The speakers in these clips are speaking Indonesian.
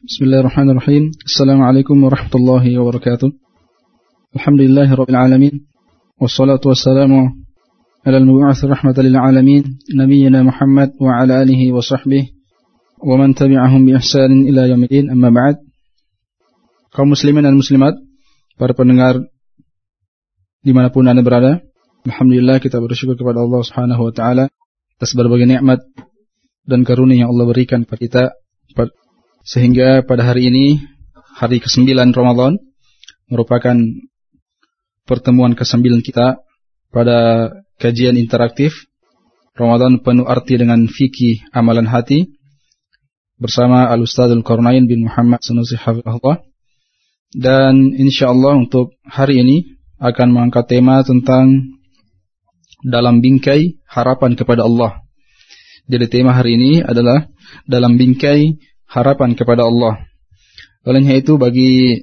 Bismillahirrahmanirrahim. Assalamualaikum warahmatullahi wabarakatuh. Alhamdulillahi rabbil alamin. Wassalatu wassalamu ala al-mub'ats rahmatan alamin, nabiyyina Muhammad wa ala alihi wa sahbihi wa man tabi'ahum bi ihsan ila yaumil amma ba'd. Kaum muslimin dan muslimat, para pendengar di mana pun anda berada, Alhamdulillah kita bersyukur kepada Allah Subhanahu wa taala atas berbagai nikmat dan karunia yang Allah berikan kepada kita sehingga pada hari ini hari ke-9 Ramadan merupakan pertemuan ke-9 kita pada kajian interaktif Ramadan penuh arti dengan fikih amalan hati bersama Al-Ustadzul Qarnain bin Muhammad Sanusi Hafizahullah dan insyaallah untuk hari ini akan mengangkat tema tentang dalam bingkai harapan kepada Allah. Jadi tema hari ini adalah dalam bingkai harapan kepada Allah. Olehnya itu bagi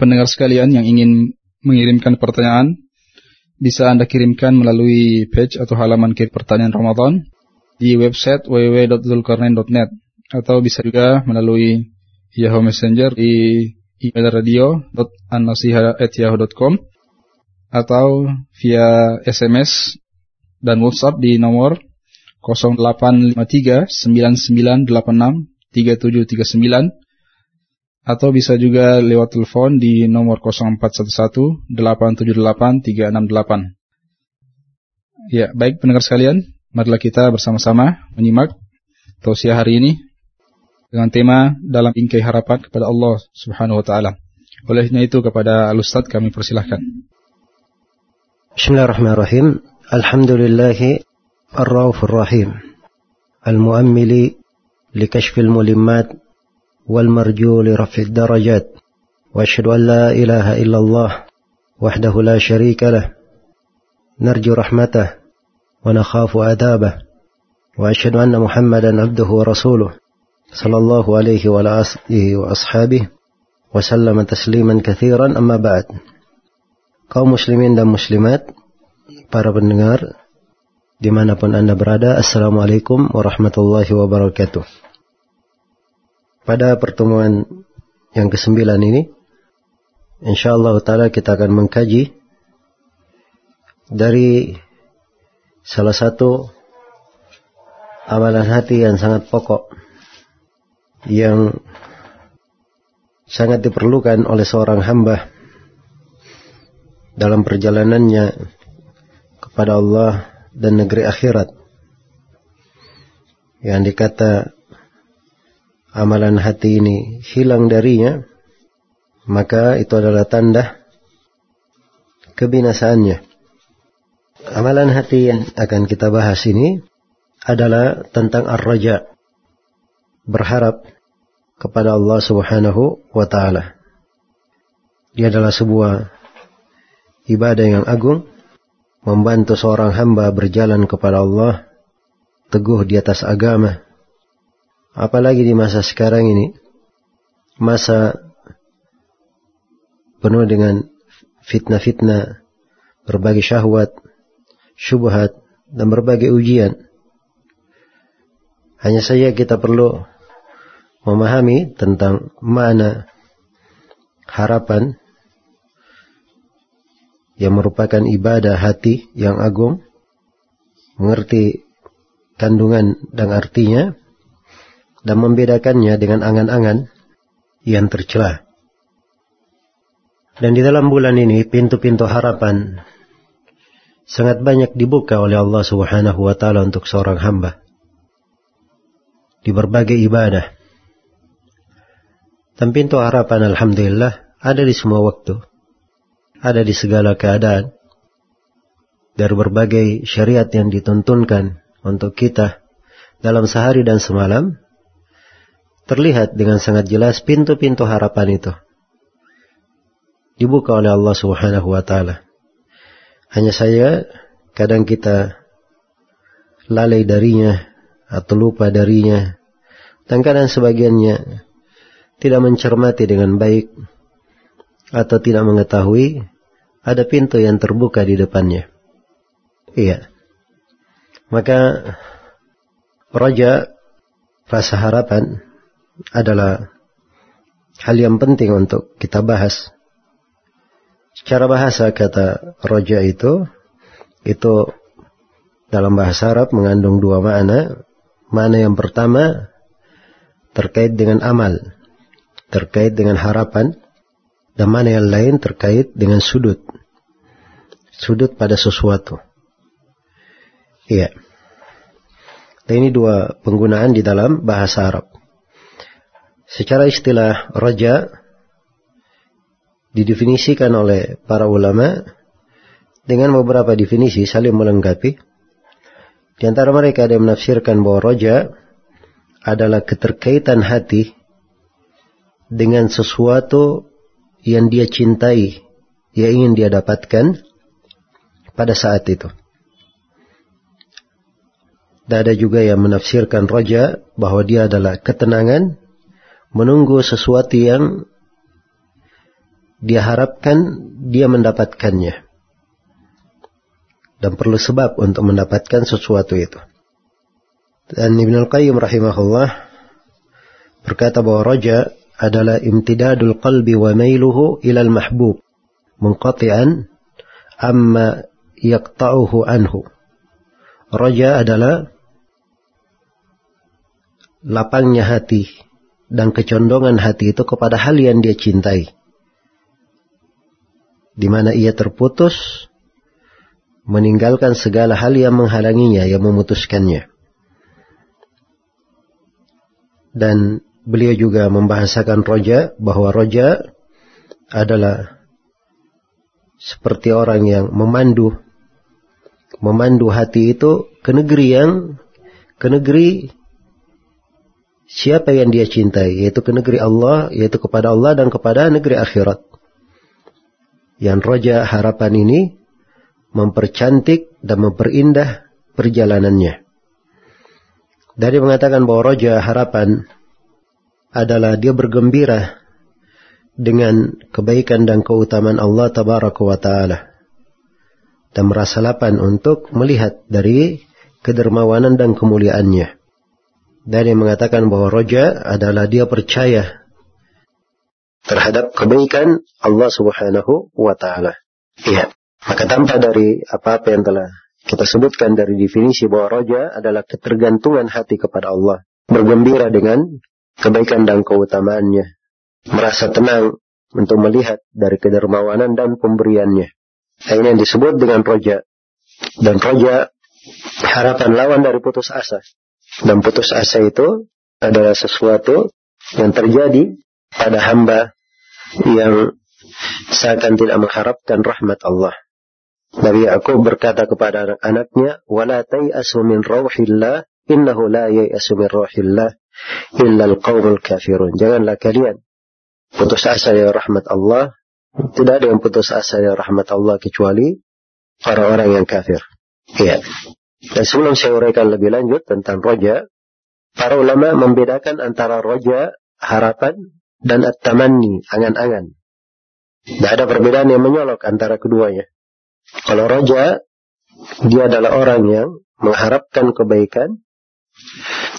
pendengar sekalian yang ingin mengirimkan pertanyaan bisa Anda kirimkan melalui page atau halaman kirim pertanyaan Ramadan di website www.zulkarnain.net atau bisa juga melalui Yahoo Messenger di email radio.annasiha@yahoo.com atau via SMS dan WhatsApp di nomor 0853 9986 3739 atau bisa juga lewat telepon di nomor 0411 878 368. Ya, baik pendengar sekalian, marilah kita bersama-sama menyimak tausiah hari ini dengan tema dalam bingkai harapan kepada Allah Subhanahu wa taala. Olehnya itu kepada Al-Ustaz kami persilahkan. Bismillahirrahmanirrahim. Alhamdulillah Ar-Raufur Rahim. Al-Muammili لكشف الملمات والمرجو لرفع الدرجات. وأشهد أن لا إله إلا الله وحده لا شريك له. نرجو رحمته ونخاف عذابه. وأشهد أن محمدا عبده ورسوله صلى الله عليه وعلى آله وأصحابه وسلم تسليما كثيرا. أما بعد kaum muslimin dan muslimat para pendengar dimanapun anda berada assalamualaikum warahmatullahi wabarakatuh. Pada pertemuan yang kesembilan ini, insyaallah taala kita akan mengkaji dari salah satu amalan hati yang sangat pokok yang sangat diperlukan oleh seorang hamba dalam perjalanannya kepada Allah dan negeri akhirat. Yang dikata amalan hati ini hilang darinya, maka itu adalah tanda kebinasaannya. Amalan hati yang akan kita bahas ini adalah tentang ar-raja, berharap kepada Allah Subhanahu wa taala. Dia adalah sebuah ibadah yang agung membantu seorang hamba berjalan kepada Allah teguh di atas agama Apalagi di masa sekarang ini, masa penuh dengan fitnah-fitnah, berbagai syahwat, syubhat, dan berbagai ujian. Hanya saja kita perlu memahami tentang mana harapan yang merupakan ibadah hati yang agung, mengerti kandungan dan artinya, dan membedakannya dengan angan-angan yang tercela. Dan di dalam bulan ini pintu-pintu harapan sangat banyak dibuka oleh Allah Subhanahu wa taala untuk seorang hamba di berbagai ibadah. Dan pintu harapan alhamdulillah ada di semua waktu. Ada di segala keadaan. Dari berbagai syariat yang dituntunkan untuk kita dalam sehari dan semalam terlihat dengan sangat jelas pintu-pintu harapan itu dibuka oleh Allah Subhanahu wa taala. Hanya saya kadang kita lalai darinya atau lupa darinya dan kadang sebagiannya tidak mencermati dengan baik atau tidak mengetahui ada pintu yang terbuka di depannya. Iya. Maka raja rasa harapan adalah hal yang penting untuk kita bahas. Secara bahasa kata roja itu, itu dalam bahasa Arab mengandung dua makna. Makna yang pertama terkait dengan amal, terkait dengan harapan, dan mana yang lain terkait dengan sudut. Sudut pada sesuatu. Iya. Dan ini dua penggunaan di dalam bahasa Arab. Secara istilah roja didefinisikan oleh para ulama dengan beberapa definisi saling melengkapi. Di antara mereka ada yang menafsirkan bahwa roja adalah keterkaitan hati dengan sesuatu yang dia cintai, yang ingin dia dapatkan pada saat itu. Dan ada juga yang menafsirkan roja bahwa dia adalah ketenangan menunggu sesuatu yang dia harapkan dia mendapatkannya. Dan perlu sebab untuk mendapatkan sesuatu itu. Dan Ibn Al-Qayyim rahimahullah berkata bahwa roja adalah imtidadul qalbi wa mailuhu ilal mahbub munqati'an amma yaqta'uhu anhu. Roja adalah lapangnya hati dan kecondongan hati itu kepada hal yang dia cintai. Di mana ia terputus meninggalkan segala hal yang menghalanginya, yang memutuskannya. Dan beliau juga membahasakan roja bahwa roja adalah seperti orang yang memandu memandu hati itu ke negeri yang ke negeri siapa yang dia cintai, yaitu ke negeri Allah, yaitu kepada Allah dan kepada negeri akhirat. Yang roja harapan ini mempercantik dan memperindah perjalanannya. Dari mengatakan bahwa roja harapan adalah dia bergembira dengan kebaikan dan keutamaan Allah tabaraka wa taala dan merasa lapan untuk melihat dari kedermawanan dan kemuliaannya. Dan yang mengatakan bahwa roja adalah dia percaya terhadap kebaikan Allah Subhanahu wa taala. Iya. Maka tanpa dari apa-apa yang telah kita sebutkan dari definisi bahwa roja adalah ketergantungan hati kepada Allah. Bergembira dengan kebaikan dan keutamaannya. Merasa tenang untuk melihat dari kedermawanan dan pemberiannya. Nah, ini yang disebut dengan roja. Dan roja harapan lawan dari putus asa. Dan putus asa itu adalah sesuatu yang terjadi pada hamba yang seakan tidak mengharapkan rahmat Allah. Nabi Yakub berkata kepada anak-anaknya, "Wala tai'asu min rauhillah, innahu la yai'asu min rauhillah illa al-qaumul kafirun." Janganlah kalian putus asa ya rahmat Allah. Tidak ada yang putus asa ya rahmat Allah kecuali orang-orang yang kafir. Ya. Dan sebelum saya uraikan lebih lanjut tentang roja, para ulama membedakan antara roja, harapan, dan at-tamanni, angan-angan. Tidak ada perbedaan yang menyolok antara keduanya. Kalau roja, dia adalah orang yang mengharapkan kebaikan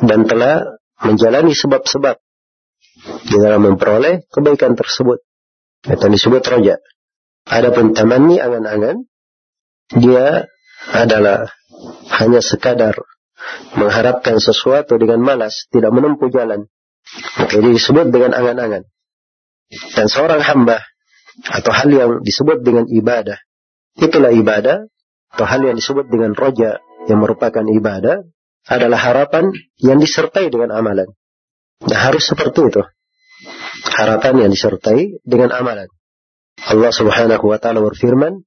dan telah menjalani sebab-sebab di dalam memperoleh kebaikan tersebut. Itu disebut roja. Adapun tamanni angan-angan, dia adalah hanya sekadar mengharapkan sesuatu dengan malas, tidak menempuh jalan. Maka ini disebut dengan angan-angan. Dan seorang hamba atau hal yang disebut dengan ibadah, itulah ibadah atau hal yang disebut dengan roja yang merupakan ibadah adalah harapan yang disertai dengan amalan. Nah harus seperti itu. Harapan yang disertai dengan amalan. Allah subhanahu wa ta'ala berfirman,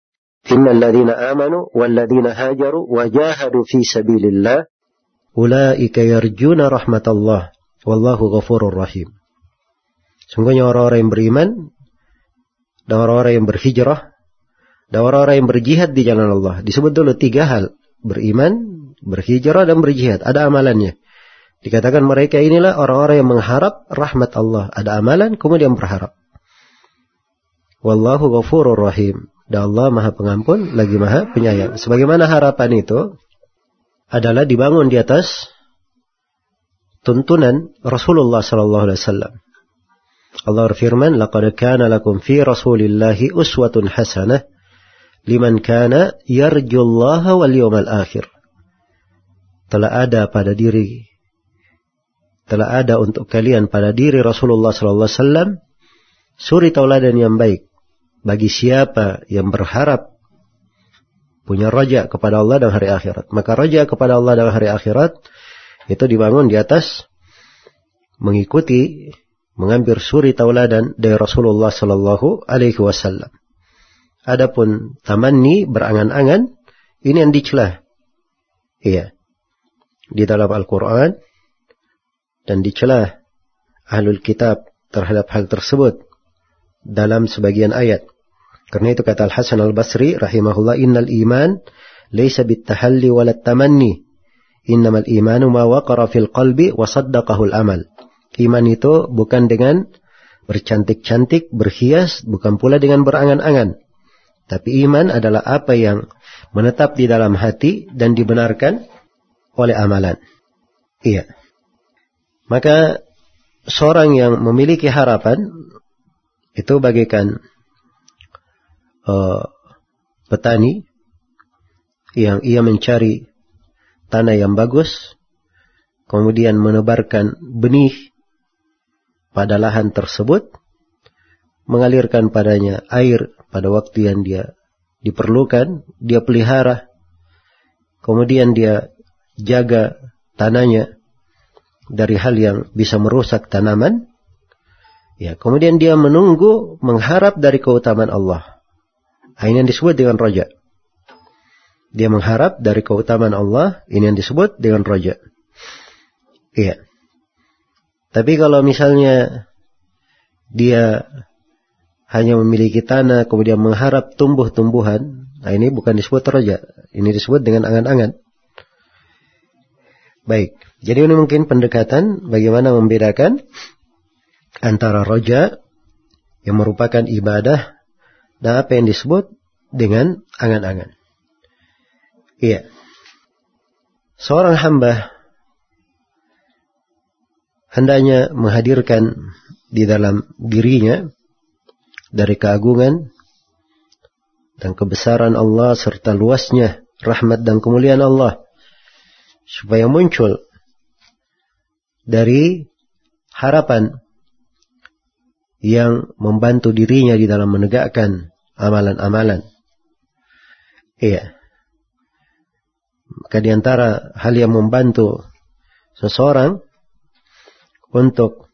Inna alladhina amanu walladhina hajaru wa jahadu fi sabilillah ulaika yarjuna rahmatallah wallahu ghafurur rahim. Sungguhnya orang-orang yang beriman dan orang-orang yang berhijrah dan orang-orang yang berjihad di jalan Allah. Disebut dulu tiga hal. Beriman, berhijrah, dan berjihad. Ada amalannya. Dikatakan mereka inilah orang-orang yang mengharap rahmat Allah. Ada amalan, kemudian berharap. Wallahu ghafurur rahim. Dan Allah maha pengampun, lagi maha penyayang. Sebagaimana harapan itu, adalah dibangun di atas tuntunan Rasulullah Sallallahu Alaihi Wasallam. Allah berfirman, "Laqad kana lakum fi Rasulillahi uswatun hasanah liman kana yarjullaha wal yawmal akhir." Telah ada pada diri telah ada untuk kalian pada diri Rasulullah sallallahu alaihi wasallam suri tauladan yang baik bagi siapa yang berharap punya raja kepada Allah dan hari akhirat. Maka raja kepada Allah dan hari akhirat itu dibangun di atas mengikuti mengambil suri tauladan dari Rasulullah sallallahu alaihi wasallam. Adapun tamanni berangan-angan ini yang dicela. Iya. Di dalam Al-Qur'an dan dicela ahlul kitab terhadap hal tersebut dalam sebagian ayat. Karena itu kata Al-Hasan Al-Basri rahimahullah innal iman laysa bitahalli walat tamanni innamal imanu ma waqara fil qalbi wa saddaqahu al-amal. Iman itu bukan dengan bercantik-cantik, berhias, bukan pula dengan berangan-angan. Tapi iman adalah apa yang menetap di dalam hati dan dibenarkan oleh amalan. Iya. Maka seorang yang memiliki harapan itu bagaikan uh, petani yang ia mencari tanah yang bagus, kemudian menebarkan benih pada lahan tersebut, mengalirkan padanya air pada waktu yang dia diperlukan, dia pelihara, kemudian dia jaga tanahnya dari hal yang bisa merusak tanaman, ya, kemudian dia menunggu, mengharap dari keutamaan Allah. Nah, ini yang disebut dengan roja. Dia mengharap dari keutamaan Allah, ini yang disebut dengan roja. Iya. Tapi kalau misalnya dia hanya memiliki tanah kemudian mengharap tumbuh-tumbuhan, nah ini bukan disebut roja, ini disebut dengan angan-angan. Baik, jadi ini mungkin pendekatan bagaimana membedakan antara roja yang merupakan ibadah dan apa yang disebut dengan angan-angan. Iya. Seorang hamba hendaknya menghadirkan di dalam dirinya dari keagungan dan kebesaran Allah serta luasnya rahmat dan kemuliaan Allah supaya muncul dari harapan yang membantu dirinya di dalam menegakkan amalan-amalan. Iya. Maka di antara hal yang membantu seseorang untuk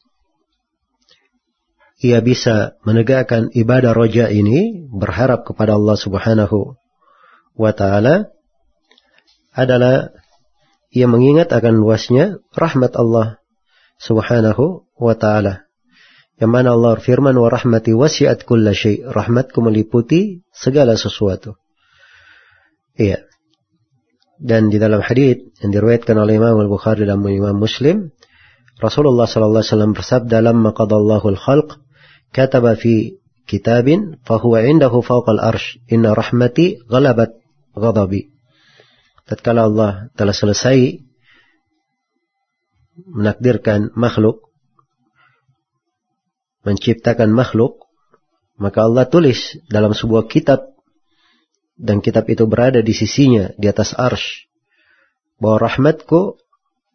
ia bisa menegakkan ibadah roja ini berharap kepada Allah Subhanahu wa taala adalah ia mengingat akan luasnya rahmat Allah Subhanahu wa taala. Yang mana Allah firman wa rahmati wasi'at kulla syai. Rahmatku meliputi segala sesuatu. Iya. Dan di dalam hadis yang diriwayatkan oleh Imam Al-Bukhari dan Imam Muslim, Rasulullah sallallahu alaihi wasallam bersabda, "Lamma qadallahu al-khalq, kataba fi kitabin fahuwa indahu fawqa al-arsh, inna rahmati ghalabat ghadabi." Tatkala Allah telah selesai menakdirkan makhluk, menciptakan makhluk, maka Allah tulis dalam sebuah kitab dan kitab itu berada di sisinya di atas arsh bahwa rahmatku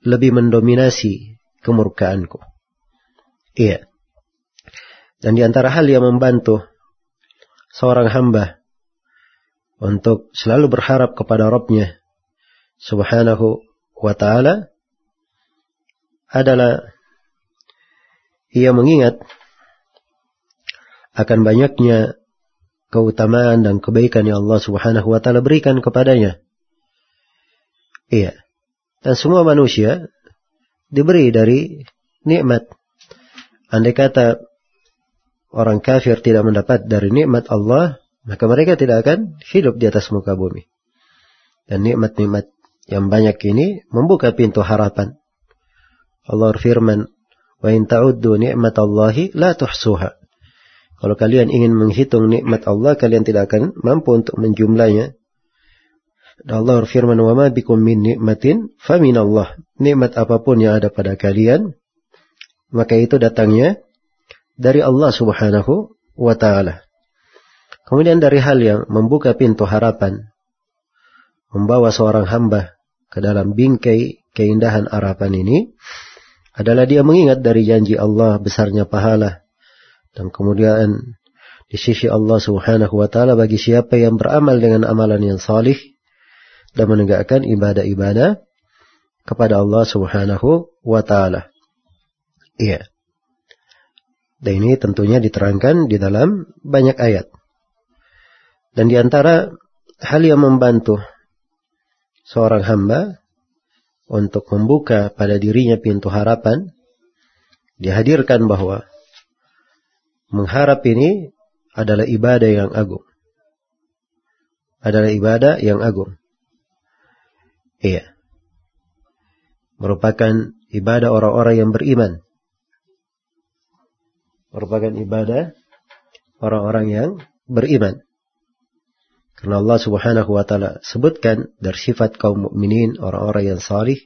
lebih mendominasi kemurkaanku. Iya. Dan di antara hal yang membantu seorang hamba untuk selalu berharap kepada Rabbnya subhanahu wa ta'ala adalah ia mengingat akan banyaknya keutamaan dan kebaikan yang Allah subhanahu wa ta'ala berikan kepadanya. Iya. Dan semua manusia diberi dari nikmat. Andai kata orang kafir tidak mendapat dari nikmat Allah, maka mereka tidak akan hidup di atas muka bumi. Dan nikmat-nikmat yang banyak ini membuka pintu harapan. Allah firman, "Wa in ta'uddu ni'matallahi la tuhsuha." Kalau kalian ingin menghitung nikmat Allah, kalian tidak akan mampu untuk menjumlahnya. Allah berfirman, "Wa ma bikum min nikmatin min Allah." Nikmat apa pun yang ada pada kalian, maka itu datangnya dari Allah Subhanahu wa taala. Kemudian dari hal yang membuka pintu harapan membawa seorang hamba ke dalam bingkai keindahan harapan ini adalah dia mengingat dari janji Allah besarnya pahala dan kemudian di sisi Allah Subhanahu wa taala bagi siapa yang beramal dengan amalan yang salih dan menegakkan ibadah-ibadah kepada Allah Subhanahu wa taala. Iya. Dan ini tentunya diterangkan di dalam banyak ayat. Dan di antara hal yang membantu seorang hamba untuk membuka pada dirinya pintu harapan, dihadirkan bahwa mengharap ini adalah ibadah yang agung. Adalah ibadah yang agung. Iya. Merupakan ibadah orang-orang yang beriman merupakan ibadah orang-orang yang beriman. Karena Allah Subhanahu wa taala sebutkan dari sifat kaum mukminin orang-orang yang salih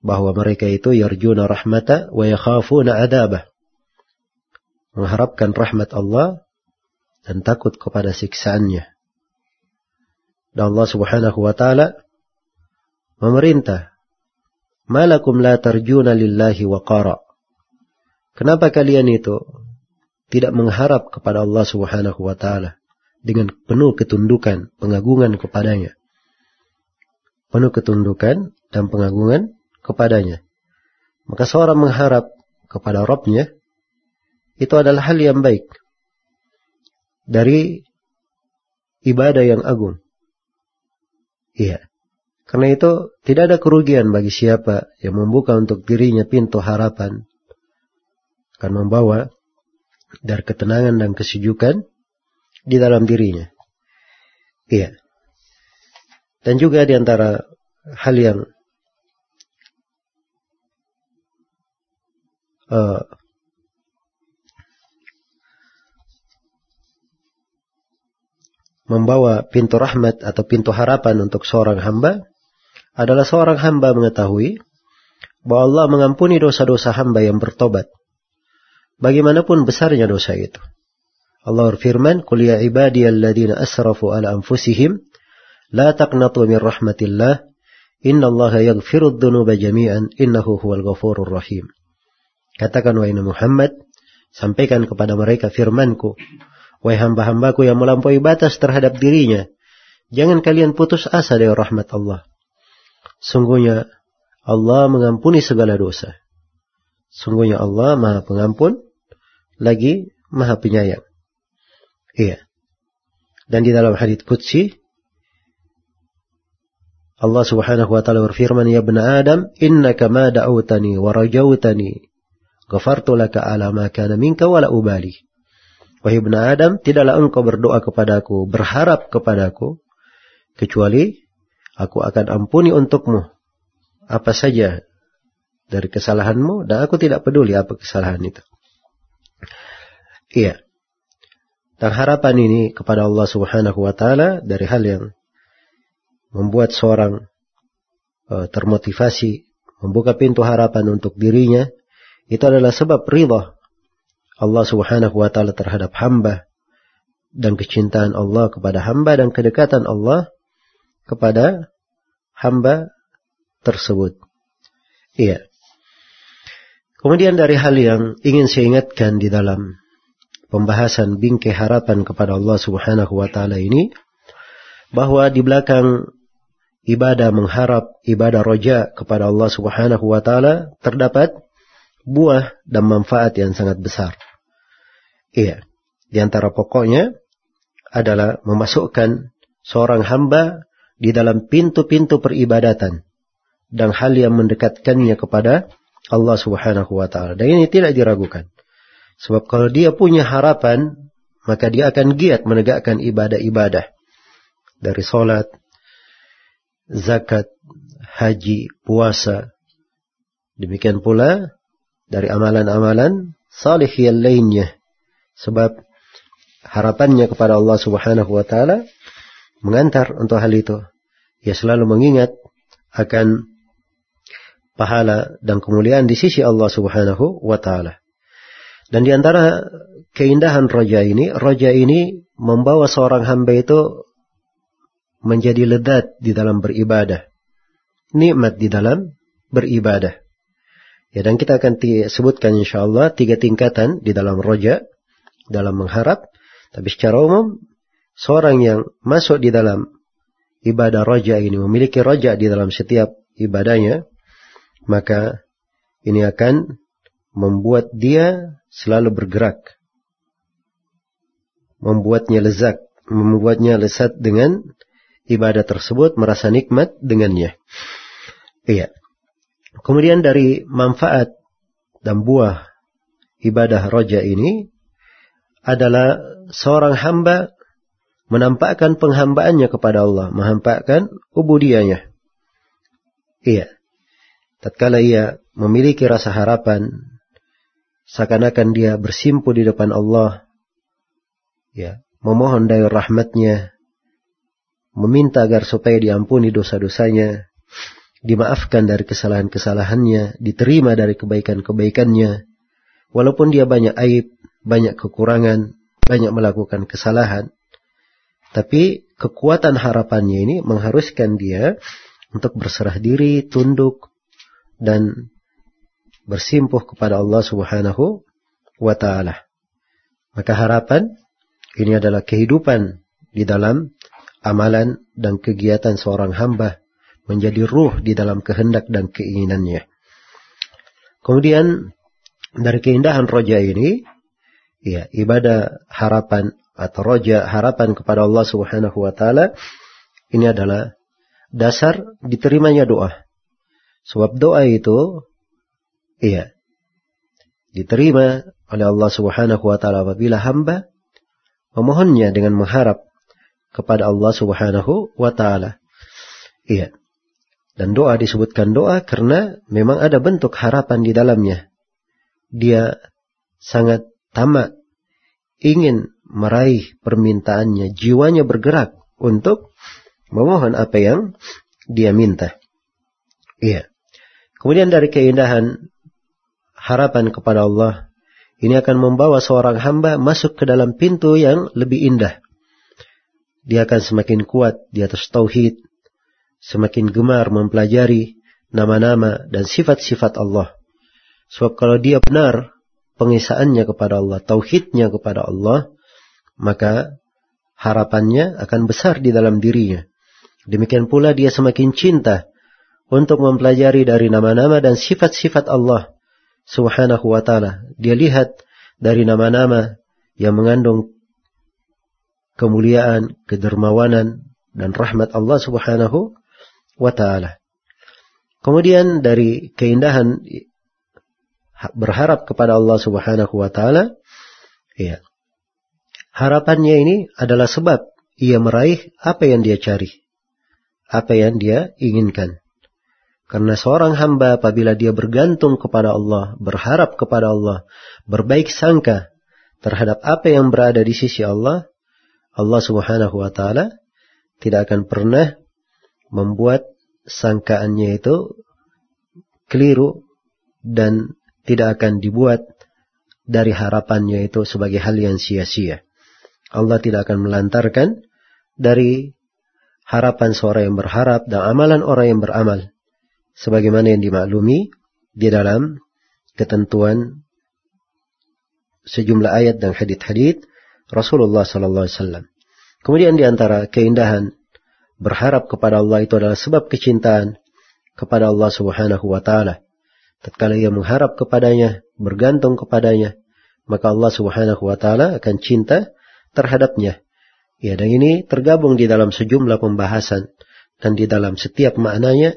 bahwa mereka itu yarjuna rahmata wa yakhafuna adabah. Mengharapkan rahmat Allah dan takut kepada siksaannya. Dan Allah Subhanahu wa taala memerintah, "Malakum la tarjuna lillahi waqara." Kenapa kalian itu tidak mengharap kepada Allah Subhanahu wa taala dengan penuh ketundukan, pengagungan kepadanya? Penuh ketundukan dan pengagungan kepadanya. Maka seorang mengharap kepada Rabbnya itu adalah hal yang baik dari ibadah yang agung. Iya. Karena itu tidak ada kerugian bagi siapa yang membuka untuk dirinya pintu harapan akan membawa dari ketenangan dan kesejukan di dalam dirinya. Iya. Dan juga di antara hal yang uh, membawa pintu rahmat atau pintu harapan untuk seorang hamba adalah seorang hamba mengetahui bahwa Allah mengampuni dosa-dosa hamba yang bertobat bagaimanapun besarnya dosa itu. Allah berfirman, "Qul ya ibadiyalladzina asrafu ala anfusihim la taqnatu min rahmatillah, innallaha yaghfirudz dzunuba jami'an innahu huwal ghafurur rahim." Katakan wahai Muhammad, sampaikan kepada mereka firmanku, wahai hamba-hambaku yang melampaui batas terhadap dirinya, jangan kalian putus asa dari rahmat Allah. Sungguhnya Allah mengampuni segala dosa. Sungguhnya Allah Maha Pengampun lagi maha penyayang. Iya. Dan di dalam hadits qudsi Allah Subhanahu wa taala berfirman ya ibn Adam innaka ma da'awtani wa rajautani ghafartu laka ala ma kana minka wala ubali. Wahai ibn Adam, tidaklah engkau berdoa kepadaku, berharap kepadaku kecuali aku akan ampuni untukmu apa saja dari kesalahanmu dan aku tidak peduli apa kesalahan itu. Iya. Dan harapan ini kepada Allah Subhanahu wa taala dari hal yang membuat seorang uh, termotivasi membuka pintu harapan untuk dirinya itu adalah sebab ridha Allah Subhanahu wa taala terhadap hamba dan kecintaan Allah kepada hamba dan kedekatan Allah kepada hamba tersebut. Iya. Kemudian dari hal yang ingin saya ingatkan di dalam pembahasan bingkai harapan kepada Allah Subhanahu wa taala ini bahwa di belakang ibadah mengharap, ibadah roja kepada Allah Subhanahu wa taala terdapat buah dan manfaat yang sangat besar. Iya, di antara pokoknya adalah memasukkan seorang hamba di dalam pintu-pintu peribadatan dan hal yang mendekatkannya kepada Allah Subhanahu wa taala. Dan ini tidak diragukan. Sebab kalau dia punya harapan, maka dia akan giat menegakkan ibadah-ibadah. Dari solat, zakat, haji, puasa. Demikian pula dari amalan-amalan salih yang lainnya. Sebab harapannya kepada Allah subhanahu wa ta'ala mengantar untuk hal itu. Ia selalu mengingat akan pahala dan kemuliaan di sisi Allah subhanahu wa ta'ala. Dan di antara keindahan roja ini, roja ini membawa seorang hamba itu menjadi ledat di dalam beribadah. Nikmat di dalam beribadah. Ya, dan kita akan sebutkan insya Allah tiga tingkatan di dalam roja, dalam mengharap. Tapi secara umum, seorang yang masuk di dalam ibadah roja ini, memiliki roja di dalam setiap ibadahnya, maka ini akan membuat dia selalu bergerak. Membuatnya lezat, membuatnya lezat dengan ibadah tersebut, merasa nikmat dengannya. Iya. Kemudian dari manfaat dan buah ibadah roja ini adalah seorang hamba menampakkan penghambaannya kepada Allah, menampakkan ubudianya. Iya. Tatkala ia memiliki rasa harapan, seakan-akan dia bersimpu di depan Allah, ya, memohon dari rahmatnya, meminta agar supaya diampuni dosa-dosanya, dimaafkan dari kesalahan-kesalahannya, diterima dari kebaikan-kebaikannya, walaupun dia banyak aib, banyak kekurangan, banyak melakukan kesalahan, tapi kekuatan harapannya ini mengharuskan dia untuk berserah diri, tunduk, dan bersimpuh kepada Allah Subhanahu wa taala. Maka harapan ini adalah kehidupan di dalam amalan dan kegiatan seorang hamba menjadi ruh di dalam kehendak dan keinginannya. Kemudian dari keindahan roja ini, ya ibadah harapan atau roja harapan kepada Allah Subhanahu wa taala ini adalah dasar diterimanya doa. Sebab doa itu Iya. Diterima oleh Allah Subhanahu wa taala apabila hamba memohonnya dengan mengharap kepada Allah Subhanahu wa taala. Iya. Dan doa disebutkan doa karena memang ada bentuk harapan di dalamnya. Dia sangat tamak ingin meraih permintaannya, jiwanya bergerak untuk memohon apa yang dia minta. Iya. Kemudian dari keindahan harapan kepada Allah, ini akan membawa seorang hamba masuk ke dalam pintu yang lebih indah. Dia akan semakin kuat di atas tauhid, semakin gemar mempelajari nama-nama dan sifat-sifat Allah. Sebab kalau dia benar pengisaannya kepada Allah, tauhidnya kepada Allah, maka harapannya akan besar di dalam dirinya. Demikian pula dia semakin cinta untuk mempelajari dari nama-nama dan sifat-sifat Allah subhanahu wa ta'ala. Dia lihat dari nama-nama yang mengandung kemuliaan, kedermawanan, dan rahmat Allah subhanahu wa ta'ala. Kemudian dari keindahan berharap kepada Allah subhanahu wa ta'ala, ya, harapannya ini adalah sebab ia meraih apa yang dia cari, apa yang dia inginkan. Karena seorang hamba apabila dia bergantung kepada Allah, berharap kepada Allah, berbaik sangka terhadap apa yang berada di sisi Allah, Allah Subhanahu wa taala tidak akan pernah membuat sangkaannya itu keliru dan tidak akan dibuat dari harapannya itu sebagai hal yang sia-sia. Allah tidak akan melantarkan dari harapan seorang yang berharap dan amalan orang yang beramal sebagaimana yang dimaklumi di dalam ketentuan sejumlah ayat dan hadith-hadith Rasulullah sallallahu alaihi wasallam. Kemudian di antara keindahan berharap kepada Allah itu adalah sebab kecintaan kepada Allah Subhanahu wa taala. Tatkala ia mengharap kepadanya, bergantung kepadanya, maka Allah Subhanahu wa taala akan cinta terhadapnya. Ya, dan ini tergabung di dalam sejumlah pembahasan dan di dalam setiap maknanya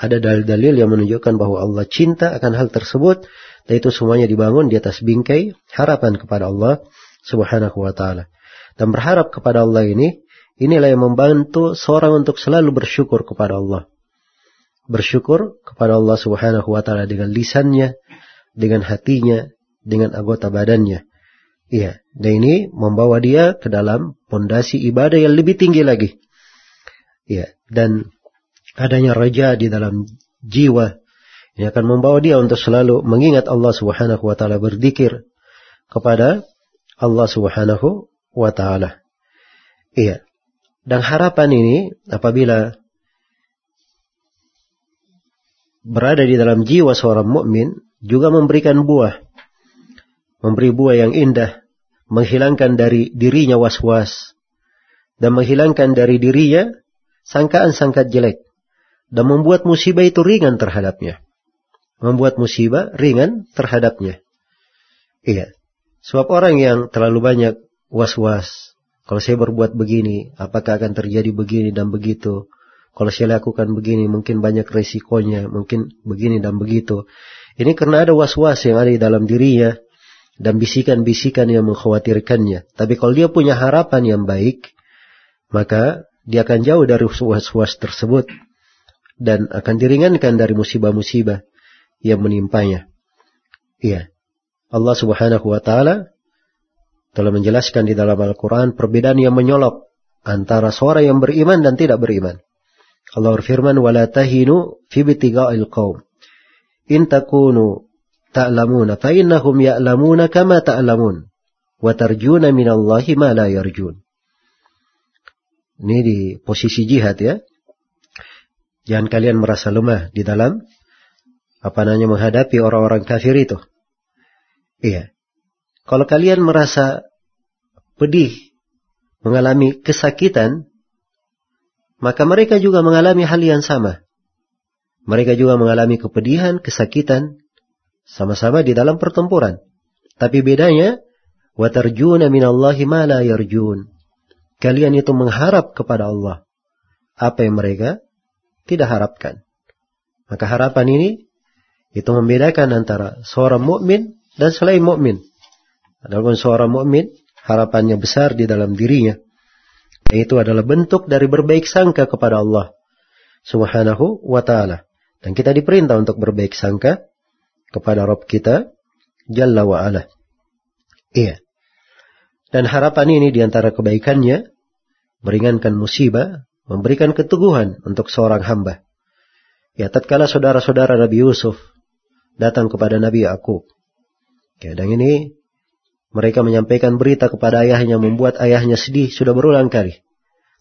ada dalil-dalil yang menunjukkan bahwa Allah cinta akan hal tersebut dan itu semuanya dibangun di atas bingkai harapan kepada Allah Subhanahu wa taala. Dan berharap kepada Allah ini inilah yang membantu seorang untuk selalu bersyukur kepada Allah. Bersyukur kepada Allah Subhanahu wa taala dengan lisannya, dengan hatinya, dengan anggota badannya. Iya, dan ini membawa dia ke dalam pondasi ibadah yang lebih tinggi lagi. Iya, dan adanya raja di dalam jiwa yang akan membawa dia untuk selalu mengingat Allah Subhanahu wa taala berzikir, kepada Allah Subhanahu wa taala. Iya. Dan harapan ini apabila berada di dalam jiwa seorang mukmin juga memberikan buah. Memberi buah yang indah, menghilangkan dari dirinya was-was dan menghilangkan dari dirinya sangkaan-sangkaan jelek dan membuat musibah itu ringan terhadapnya. Membuat musibah ringan terhadapnya. Iya. Sebab orang yang terlalu banyak was-was. Kalau saya berbuat begini, apakah akan terjadi begini dan begitu? Kalau saya lakukan begini, mungkin banyak resikonya, mungkin begini dan begitu. Ini karena ada was-was yang ada di dalam dirinya dan bisikan-bisikan yang mengkhawatirkannya. Tapi kalau dia punya harapan yang baik, maka dia akan jauh dari was-was tersebut dan akan diringankan dari musibah-musibah yang menimpanya. Iya. Allah Subhanahu wa taala telah menjelaskan di dalam Al-Qur'an perbedaan yang menyolok antara seorang yang beriman dan tidak beriman. Allah berfirman, "Wala tahinu fi bitiga'il qaum. In takunu ta'lamuna fa innahum ya'lamuna kama ta'lamun wa tarjuna minallahi ma la yarjun." Ini di posisi jihad ya. Jangan kalian merasa lemah di dalam apa namanya menghadapi orang-orang kafir itu. Iya. Kalau kalian merasa pedih, mengalami kesakitan, maka mereka juga mengalami hal yang sama. Mereka juga mengalami kepedihan, kesakitan, sama-sama di dalam pertempuran. Tapi bedanya, وَتَرْجُونَ مِنَ اللَّهِ مَا لَا يَرْجُونَ Kalian itu mengharap kepada Allah apa yang mereka tidak harapkan. Maka harapan ini itu membedakan antara seorang mukmin dan selain mukmin. Adapun seorang mukmin harapannya besar di dalam dirinya. Itu adalah bentuk dari berbaik sangka kepada Allah Subhanahu wa taala. Dan kita diperintah untuk berbaik sangka kepada Rabb kita Jalla wa ala. Iya. Dan harapan ini di antara kebaikannya meringankan musibah, memberikan keteguhan untuk seorang hamba. Ya, tatkala saudara-saudara Nabi Yusuf datang kepada Nabi Yakub. Ya, dan ini mereka menyampaikan berita kepada ayahnya membuat ayahnya sedih sudah berulang kali.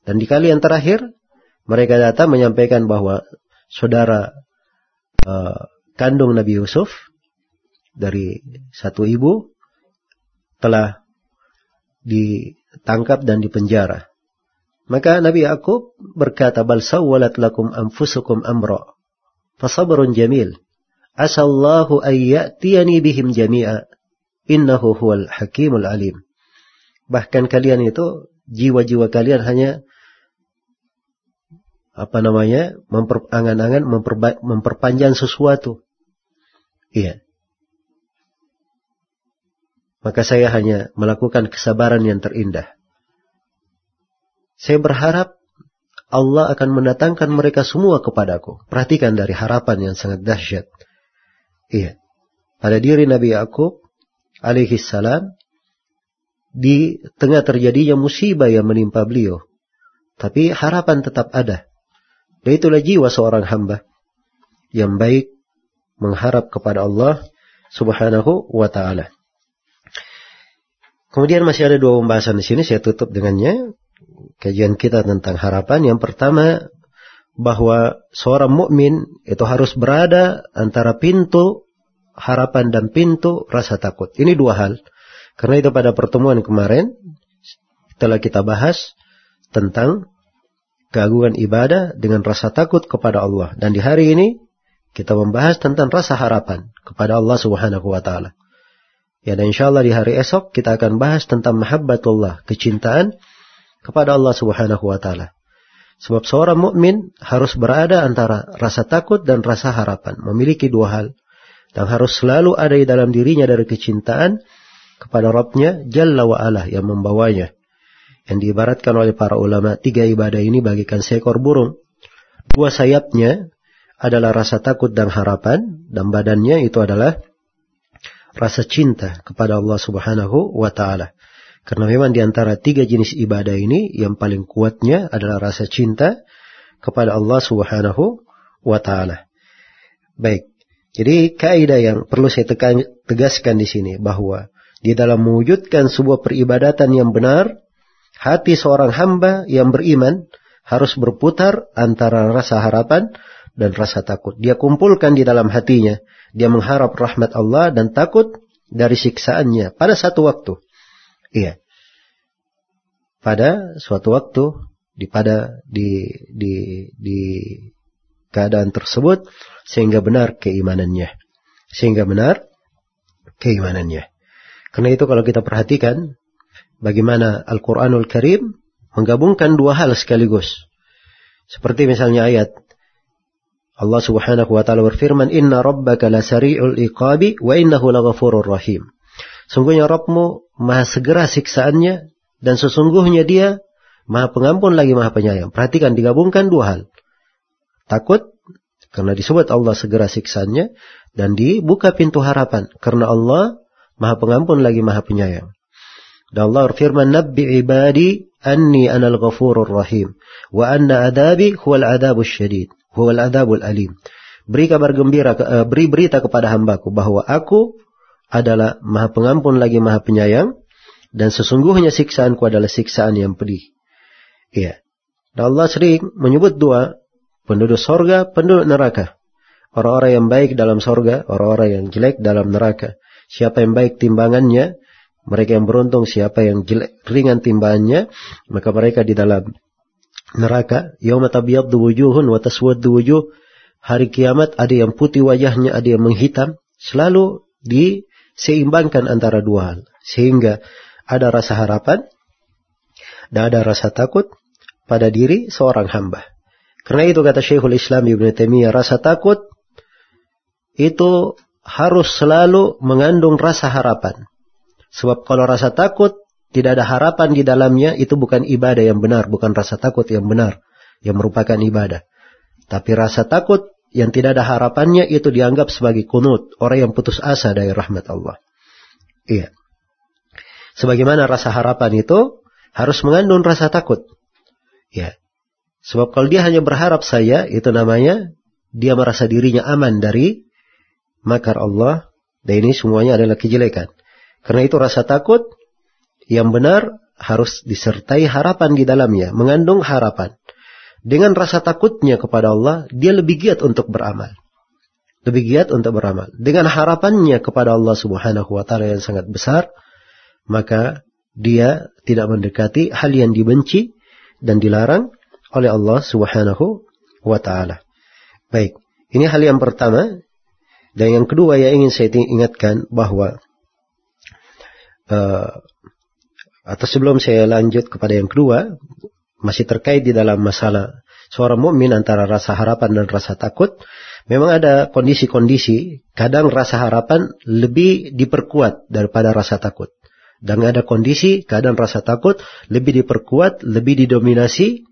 Dan di kali yang terakhir mereka datang menyampaikan bahwa saudara uh, kandung Nabi Yusuf dari satu ibu telah ditangkap dan dipenjara. Maka Nabi Yakub berkata, "Bal sawwalat lakum anfusukum amra, fasabrun jamil." Asallahu ayyatiyani bihim jami'a. Innahu huwal hakimul alim. Bahkan kalian itu, jiwa-jiwa kalian hanya apa namanya memperangan-angan memperpanjang sesuatu. Iya. Maka saya hanya melakukan kesabaran yang terindah. Saya berharap Allah akan mendatangkan mereka semua kepadaku. Perhatikan dari harapan yang sangat dahsyat. Iya. Pada diri Nabi Yakub alaihi salam di tengah terjadinya musibah yang menimpa beliau. Tapi harapan tetap ada. Dan itulah jiwa seorang hamba yang baik mengharap kepada Allah Subhanahu wa taala. Kemudian masih ada dua pembahasan di sini saya tutup dengannya kajian kita tentang harapan. Yang pertama bahwa seorang mukmin itu harus berada antara pintu harapan dan pintu rasa takut. Ini dua hal. Karena itu pada pertemuan kemarin telah kita bahas tentang keagungan ibadah dengan rasa takut kepada Allah. Dan di hari ini kita membahas tentang rasa harapan kepada Allah Subhanahu wa taala. Ya dan insyaallah di hari esok kita akan bahas tentang mahabbatullah, kecintaan kepada Allah Subhanahu wa taala. Sebab seorang mukmin harus berada antara rasa takut dan rasa harapan, memiliki dua hal. Dan harus selalu ada di dalam dirinya dari kecintaan kepada Rabbnya Jalla wa ala yang membawanya. Yang diibaratkan oleh para ulama, tiga ibadah ini bagikan seekor burung. Dua sayapnya adalah rasa takut dan harapan, dan badannya itu adalah rasa cinta kepada Allah Subhanahu wa taala. Karena memang di antara tiga jenis ibadah ini yang paling kuatnya adalah rasa cinta kepada Allah Subhanahu wa taala. Baik. Jadi kaidah yang perlu saya tegaskan di sini bahwa di dalam mewujudkan sebuah peribadatan yang benar, hati seorang hamba yang beriman harus berputar antara rasa harapan dan rasa takut. Dia kumpulkan di dalam hatinya. Dia mengharap rahmat Allah dan takut dari siksaannya pada satu waktu. Iya. Pada suatu waktu di pada di di di keadaan tersebut sehingga benar keimanannya. Sehingga benar keimanannya. Karena itu kalau kita perhatikan bagaimana Al-Quranul Karim menggabungkan dua hal sekaligus. Seperti misalnya ayat Allah Subhanahu wa taala berfirman, "Inna rabbaka lasari'ul iqabi wa innahu laghafurur rahim." Sungguhnya Rabbmu maha segera siksaannya dan sesungguhnya dia maha pengampun lagi maha penyayang. Perhatikan digabungkan dua hal. Takut karena disebut Allah segera siksaannya dan dibuka pintu harapan karena Allah Maha pengampun lagi maha penyayang. Dan Allah berfirman, Nabbi ibadi anni anal ghafurur rahim. Wa anna adabi huwal adabus syadid. Huwal adabul alim. Beri kabar gembira, uh, beri berita kepada hambaku bahwa aku adalah maha pengampun lagi maha penyayang. Dan sesungguhnya siksaanku adalah siksaan yang pedih. Iya. Dan Allah sering menyebut dua penduduk sorga, penduduk neraka. Orang-orang yang baik dalam sorga, orang-orang yang jelek dalam neraka. Siapa yang baik timbangannya, mereka yang beruntung siapa yang jelek, ringan timbangannya, maka mereka di dalam neraka. Yauma tabyaddu wujuhun wa taswaddu wujuh. Hari kiamat ada yang putih wajahnya, ada yang menghitam. Selalu diseimbangkan antara dua hal. Sehingga ada rasa harapan dan ada rasa takut pada diri seorang hamba. Karena itu kata Syekhul Islam Ibn Taimiyah, rasa takut itu harus selalu mengandung rasa harapan. Sebab kalau rasa takut tidak ada harapan di dalamnya itu bukan ibadah yang benar, bukan rasa takut yang benar yang merupakan ibadah. Tapi rasa takut yang tidak ada harapannya itu dianggap sebagai kunut, orang yang putus asa dari rahmat Allah. Iya. Sebagaimana rasa harapan itu harus mengandung rasa takut. Ya. Sebab kalau dia hanya berharap saya, itu namanya dia merasa dirinya aman dari makar Allah dan ini semuanya adalah kejelekan. Karena itu rasa takut yang benar harus disertai harapan di dalamnya, mengandung harapan. Dengan rasa takutnya kepada Allah, dia lebih giat untuk beramal. Lebih giat untuk beramal. Dengan harapannya kepada Allah Subhanahu wa taala yang sangat besar, maka dia tidak mendekati hal yang dibenci dan dilarang oleh Allah Subhanahu wa taala. Baik, ini hal yang pertama dan yang kedua yang ingin saya ingatkan bahwa uh, atau sebelum saya lanjut kepada yang kedua masih terkait di dalam masalah seorang mukmin antara rasa harapan dan rasa takut memang ada kondisi-kondisi kadang rasa harapan lebih diperkuat daripada rasa takut. Dan ada kondisi kadang rasa takut lebih diperkuat lebih didominasi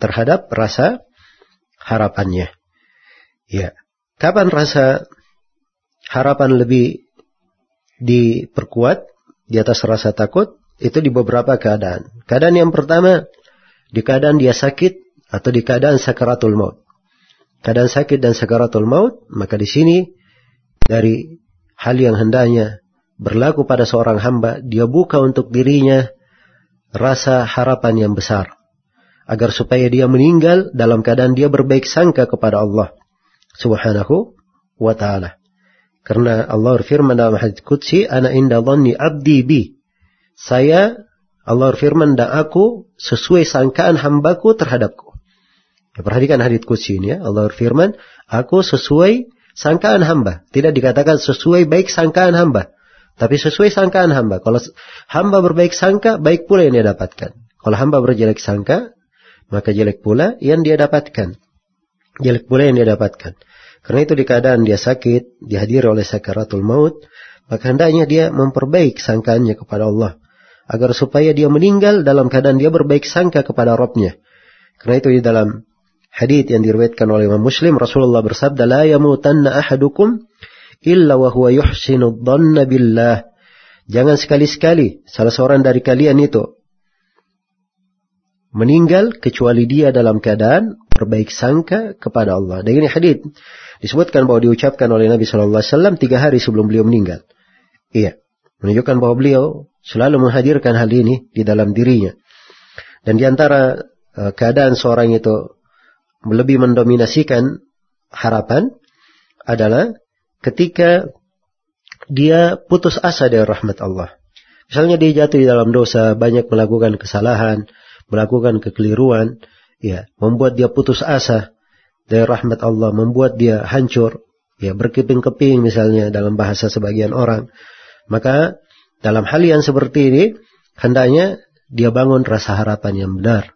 terhadap rasa harapannya. Ya Kapan rasa harapan lebih diperkuat di atas rasa takut? Itu di beberapa keadaan. Keadaan yang pertama, di keadaan dia sakit atau di keadaan sakaratul maut. Keadaan sakit dan sakaratul maut, maka di sini dari hal yang hendaknya berlaku pada seorang hamba, dia buka untuk dirinya rasa harapan yang besar. Agar supaya dia meninggal dalam keadaan dia berbaik sangka kepada Allah subhanahu wa ta'ala. Karena Allah berfirman dalam hadis Qudsi, Ana inda dhanni abdi bi. Saya, Allah berfirman, dan aku sesuai sangkaan hambaku terhadapku. Ya, perhatikan hadis Qudsi ini ya. Allah berfirman, aku sesuai sangkaan hamba. Tidak dikatakan sesuai baik sangkaan hamba. Tapi sesuai sangkaan hamba. Kalau hamba berbaik sangka, baik pula yang dia dapatkan. Kalau hamba berjelek sangka, maka jelek pula yang dia dapatkan. Jelek pula yang dia dapatkan. Karena itu di keadaan dia sakit, dihadiri oleh sakaratul maut, maka hendaknya dia memperbaik sangkaannya kepada Allah. Agar supaya dia meninggal dalam keadaan dia berbaik sangka kepada Rabbnya. Karena itu di dalam hadith yang diriwayatkan oleh Imam Muslim, Rasulullah bersabda, La yamutanna ahadukum illa wa huwa yuhsinu dhanna billah. Jangan sekali-sekali salah seorang dari kalian itu meninggal kecuali dia dalam keadaan berbaik sangka kepada Allah. Dan ini hadith disebutkan bahwa diucapkan oleh Nabi Shallallahu Alaihi Wasallam tiga hari sebelum beliau meninggal. Iya. Menunjukkan bahwa beliau selalu menghadirkan hal ini di dalam dirinya. Dan di antara uh, keadaan seorang itu lebih mendominasikan harapan adalah ketika dia putus asa dari rahmat Allah. Misalnya dia jatuh di dalam dosa, banyak melakukan kesalahan, melakukan kekeliruan, ya, membuat dia putus asa dari rahmat Allah, membuat dia hancur, ya, berkeping-keping misalnya dalam bahasa sebagian orang. Maka dalam hal yang seperti ini, hendaknya dia bangun rasa harapan yang benar.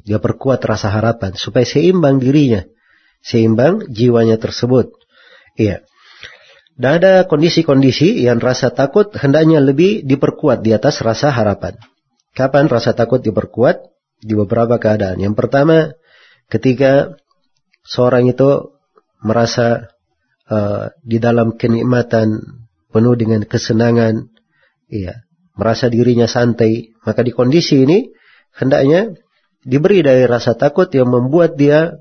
Dia perkuat rasa harapan supaya seimbang dirinya, seimbang jiwanya tersebut. Iya. Dan ada kondisi-kondisi yang rasa takut hendaknya lebih diperkuat di atas rasa harapan. Kapan rasa takut diperkuat? Di beberapa keadaan. Yang pertama, ketika seorang itu merasa uh, di dalam kenikmatan penuh dengan kesenangan, iya, merasa dirinya santai, maka di kondisi ini hendaknya diberi dari rasa takut yang membuat dia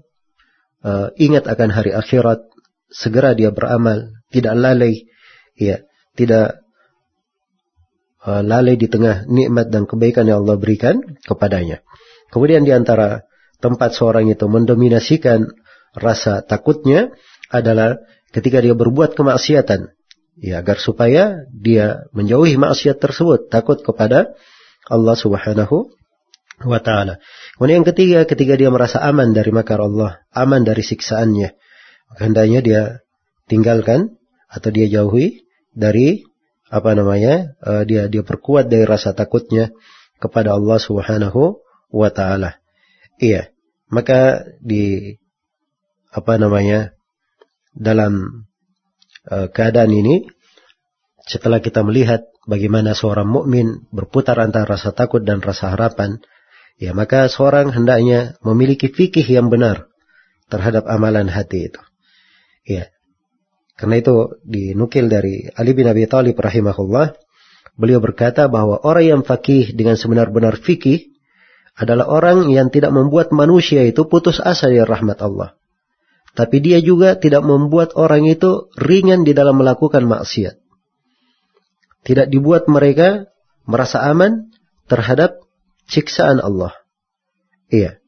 uh, ingat akan hari akhirat, segera dia beramal, tidak lalai, ya, tidak uh, lalai di tengah nikmat dan kebaikan yang Allah berikan kepadanya. Kemudian di antara tempat seorang itu mendominasikan rasa takutnya adalah ketika dia berbuat kemaksiatan, ya agar supaya dia menjauhi maksiat tersebut, takut kepada Allah Subhanahu wa taala. Kemudian yang ketiga, ketika dia merasa aman dari makar Allah, aman dari siksaannya, hendaknya dia tinggalkan atau dia jauhi dari apa namanya? Uh, dia dia perkuat dari rasa takutnya kepada Allah Subhanahu wa taala. Iya. Maka di apa namanya? dalam uh, keadaan ini setelah kita melihat bagaimana seorang mukmin berputar antara rasa takut dan rasa harapan, ya maka seorang hendaknya memiliki fikih yang benar terhadap amalan hati itu. Ya. Karena itu dinukil dari Ali bin Abi Thalib rahimahullah, beliau berkata bahwa orang yang fakih dengan sebenar-benar fikih adalah orang yang tidak membuat manusia itu putus asa dari rahmat Allah. Tapi dia juga tidak membuat orang itu ringan di dalam melakukan maksiat. Tidak dibuat mereka merasa aman terhadap siksaan Allah. Iya.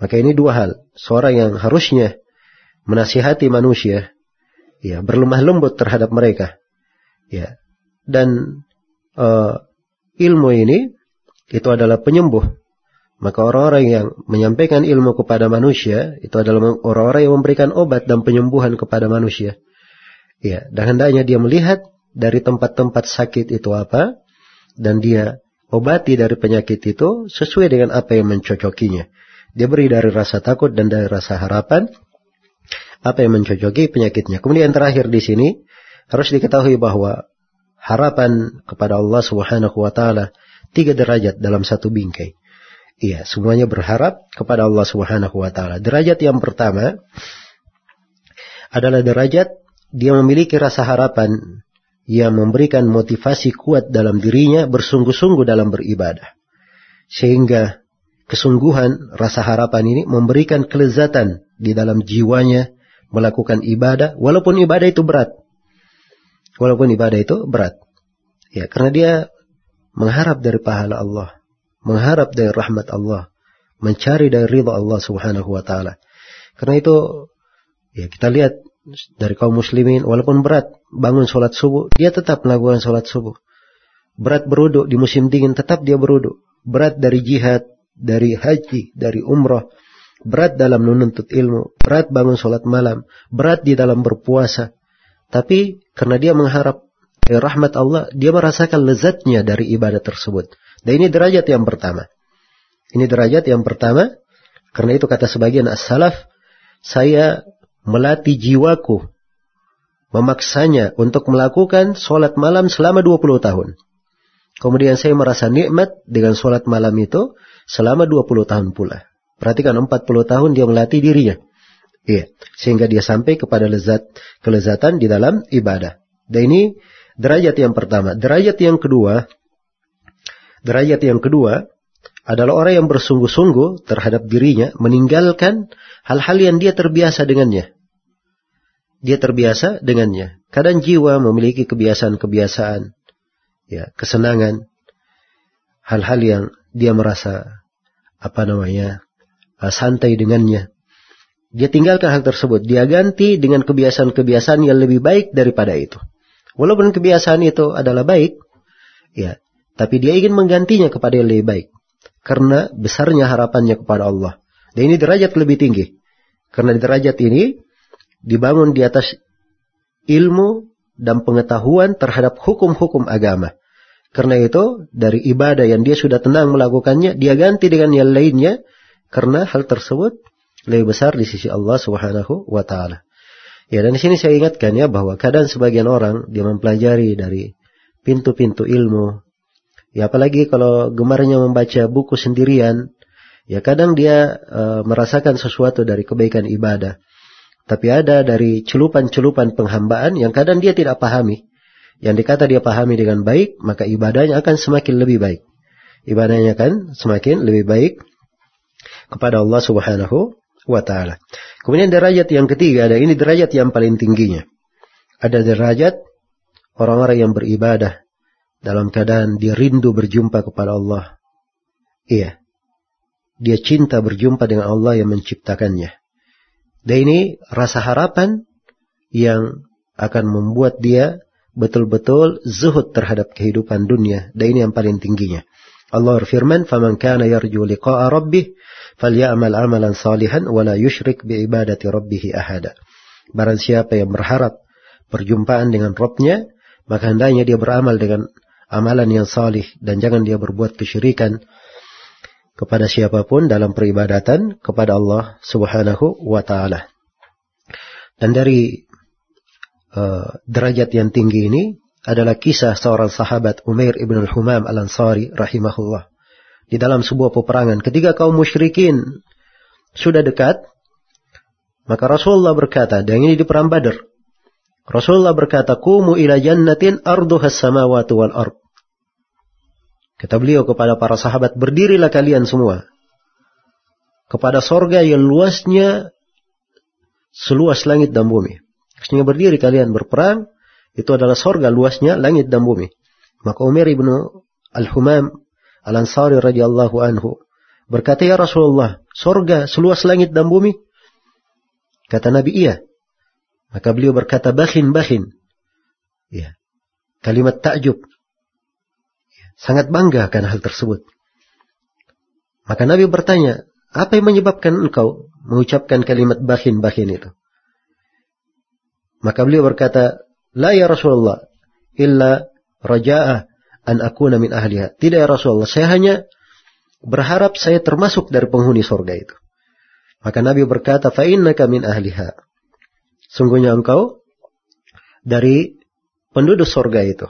Maka ini dua hal. Seorang yang harusnya menasihati manusia, ya, berlemah lembut terhadap mereka. Ya. Dan uh, ilmu ini itu adalah penyembuh. Maka orang-orang yang menyampaikan ilmu kepada manusia itu adalah orang-orang yang memberikan obat dan penyembuhan kepada manusia. Ya, dan hendaknya dia melihat dari tempat-tempat sakit itu apa dan dia obati dari penyakit itu sesuai dengan apa yang mencocokinya. Dia beri dari rasa takut dan dari rasa harapan apa yang mencocoki penyakitnya. Kemudian terakhir di sini harus diketahui bahwa harapan kepada Allah Subhanahu wa tiga derajat dalam satu bingkai. Iya, semuanya berharap kepada Allah Subhanahu wa taala. Derajat yang pertama adalah derajat dia memiliki rasa harapan yang memberikan motivasi kuat dalam dirinya bersungguh-sungguh dalam beribadah. Sehingga kesungguhan rasa harapan ini memberikan kelezatan di dalam jiwanya melakukan ibadah walaupun ibadah itu berat. Walaupun ibadah itu berat. Ya, karena dia mengharap dari pahala Allah, mengharap dari rahmat Allah, mencari dari ridha Allah Subhanahu wa taala. Karena itu ya kita lihat dari kaum muslimin walaupun berat bangun sholat subuh dia tetap melakukan sholat subuh. Berat beruduk di musim dingin tetap dia beruduk berat dari jihad dari haji dari umrah berat dalam menuntut ilmu. Berat bangun sholat malam. Berat di dalam berpuasa. Tapi karena dia mengharap eh, rahmat Allah dia merasakan lezatnya dari ibadah tersebut dan ini derajat yang pertama ini derajat yang pertama karena itu kata sebagian as-salaf saya melatih jiwaku, memaksanya untuk melakukan sholat malam selama 20 tahun. Kemudian saya merasa nikmat dengan sholat malam itu selama 20 tahun pula. Perhatikan 40 tahun dia melatih dirinya. Iya, sehingga dia sampai kepada lezat kelezatan di dalam ibadah. Dan ini derajat yang pertama. Derajat yang kedua, derajat yang kedua adalah orang yang bersungguh-sungguh terhadap dirinya meninggalkan hal-hal yang dia terbiasa dengannya. Dia terbiasa dengannya. Kadang jiwa memiliki kebiasaan-kebiasaan. ya, kesenangan, hal-hal yang dia merasa apa namanya uh, santai dengannya. Dia tinggalkan hal tersebut. Dia ganti dengan kebiasaan-kebiasaan yang lebih baik daripada itu. Walaupun kebiasaan itu adalah baik, ya, tapi dia ingin menggantinya kepada yang lebih baik. Karena besarnya harapannya kepada Allah. Dan ini derajat lebih tinggi. Karena derajat ini dibangun di atas ilmu dan pengetahuan terhadap hukum-hukum agama. Karena itu, dari ibadah yang dia sudah tenang melakukannya, dia ganti dengan yang lainnya, karena hal tersebut lebih besar di sisi Allah Subhanahu wa taala. Ya, dan di sini saya ingatkan ya bahwa kadang sebagian orang dia mempelajari dari pintu-pintu ilmu. Ya, apalagi kalau gemarnya membaca buku sendirian, ya kadang dia uh, merasakan sesuatu dari kebaikan ibadah. Tapi ada dari celupan-celupan penghambaan yang kadang dia tidak pahami yang dikata dia pahami dengan baik, maka ibadahnya akan semakin lebih baik. Ibadahnya akan semakin lebih baik kepada Allah Subhanahu wa taala. Kemudian derajat yang ketiga ada ini derajat yang paling tingginya. Ada derajat orang-orang yang beribadah dalam keadaan dia rindu berjumpa kepada Allah. Iya. Dia cinta berjumpa dengan Allah yang menciptakannya. Dan ini rasa harapan yang akan membuat dia betul-betul zuhud terhadap kehidupan dunia. Dan ini yang paling tingginya. Allah berfirman, "Faman kana yarju liqa'a rabbih falyamal amalan salihan wa la yusyrik bi ibadati rabbih ahada." Barang siapa yang berharap perjumpaan dengan Rabbnya, maka hendaknya dia beramal dengan amalan yang salih dan jangan dia berbuat kesyirikan kepada siapa pun dalam peribadatan kepada Allah Subhanahu wa taala. Dan dari uh, derajat yang tinggi ini adalah kisah seorang sahabat Umair ibn al-Humam al-Ansari rahimahullah. Di dalam sebuah peperangan ketika kaum musyrikin sudah dekat, maka Rasulullah berkata, dan ini di perang Badar. Rasulullah berkata, "Kumu ila jannatin arduhas samawati wal ard." Kata beliau kepada para sahabat, berdirilah kalian semua kepada sorga yang luasnya seluas langit dan bumi. Sehingga berdiri kalian berperang, itu adalah sorga luasnya langit dan bumi. Maka Umar ibnu Al-Humam Al-Ansari radhiyallahu anhu berkata, Ya Rasulullah, sorga seluas langit dan bumi? Kata Nabi, iya. Maka beliau berkata, bahin, bahin. Ya. Kalimat takjub. Sangat bangga akan hal tersebut. Maka Nabi bertanya, apa yang menyebabkan engkau mengucapkan kalimat bahin, bahin itu? Maka beliau berkata, La ya Rasulullah, illa raja'a an akuna min ahliha. Tidak ya Rasulullah, saya hanya berharap saya termasuk dari penghuni surga itu. Maka Nabi berkata, fa innaka min ahliha. Sungguhnya engkau dari penduduk surga itu.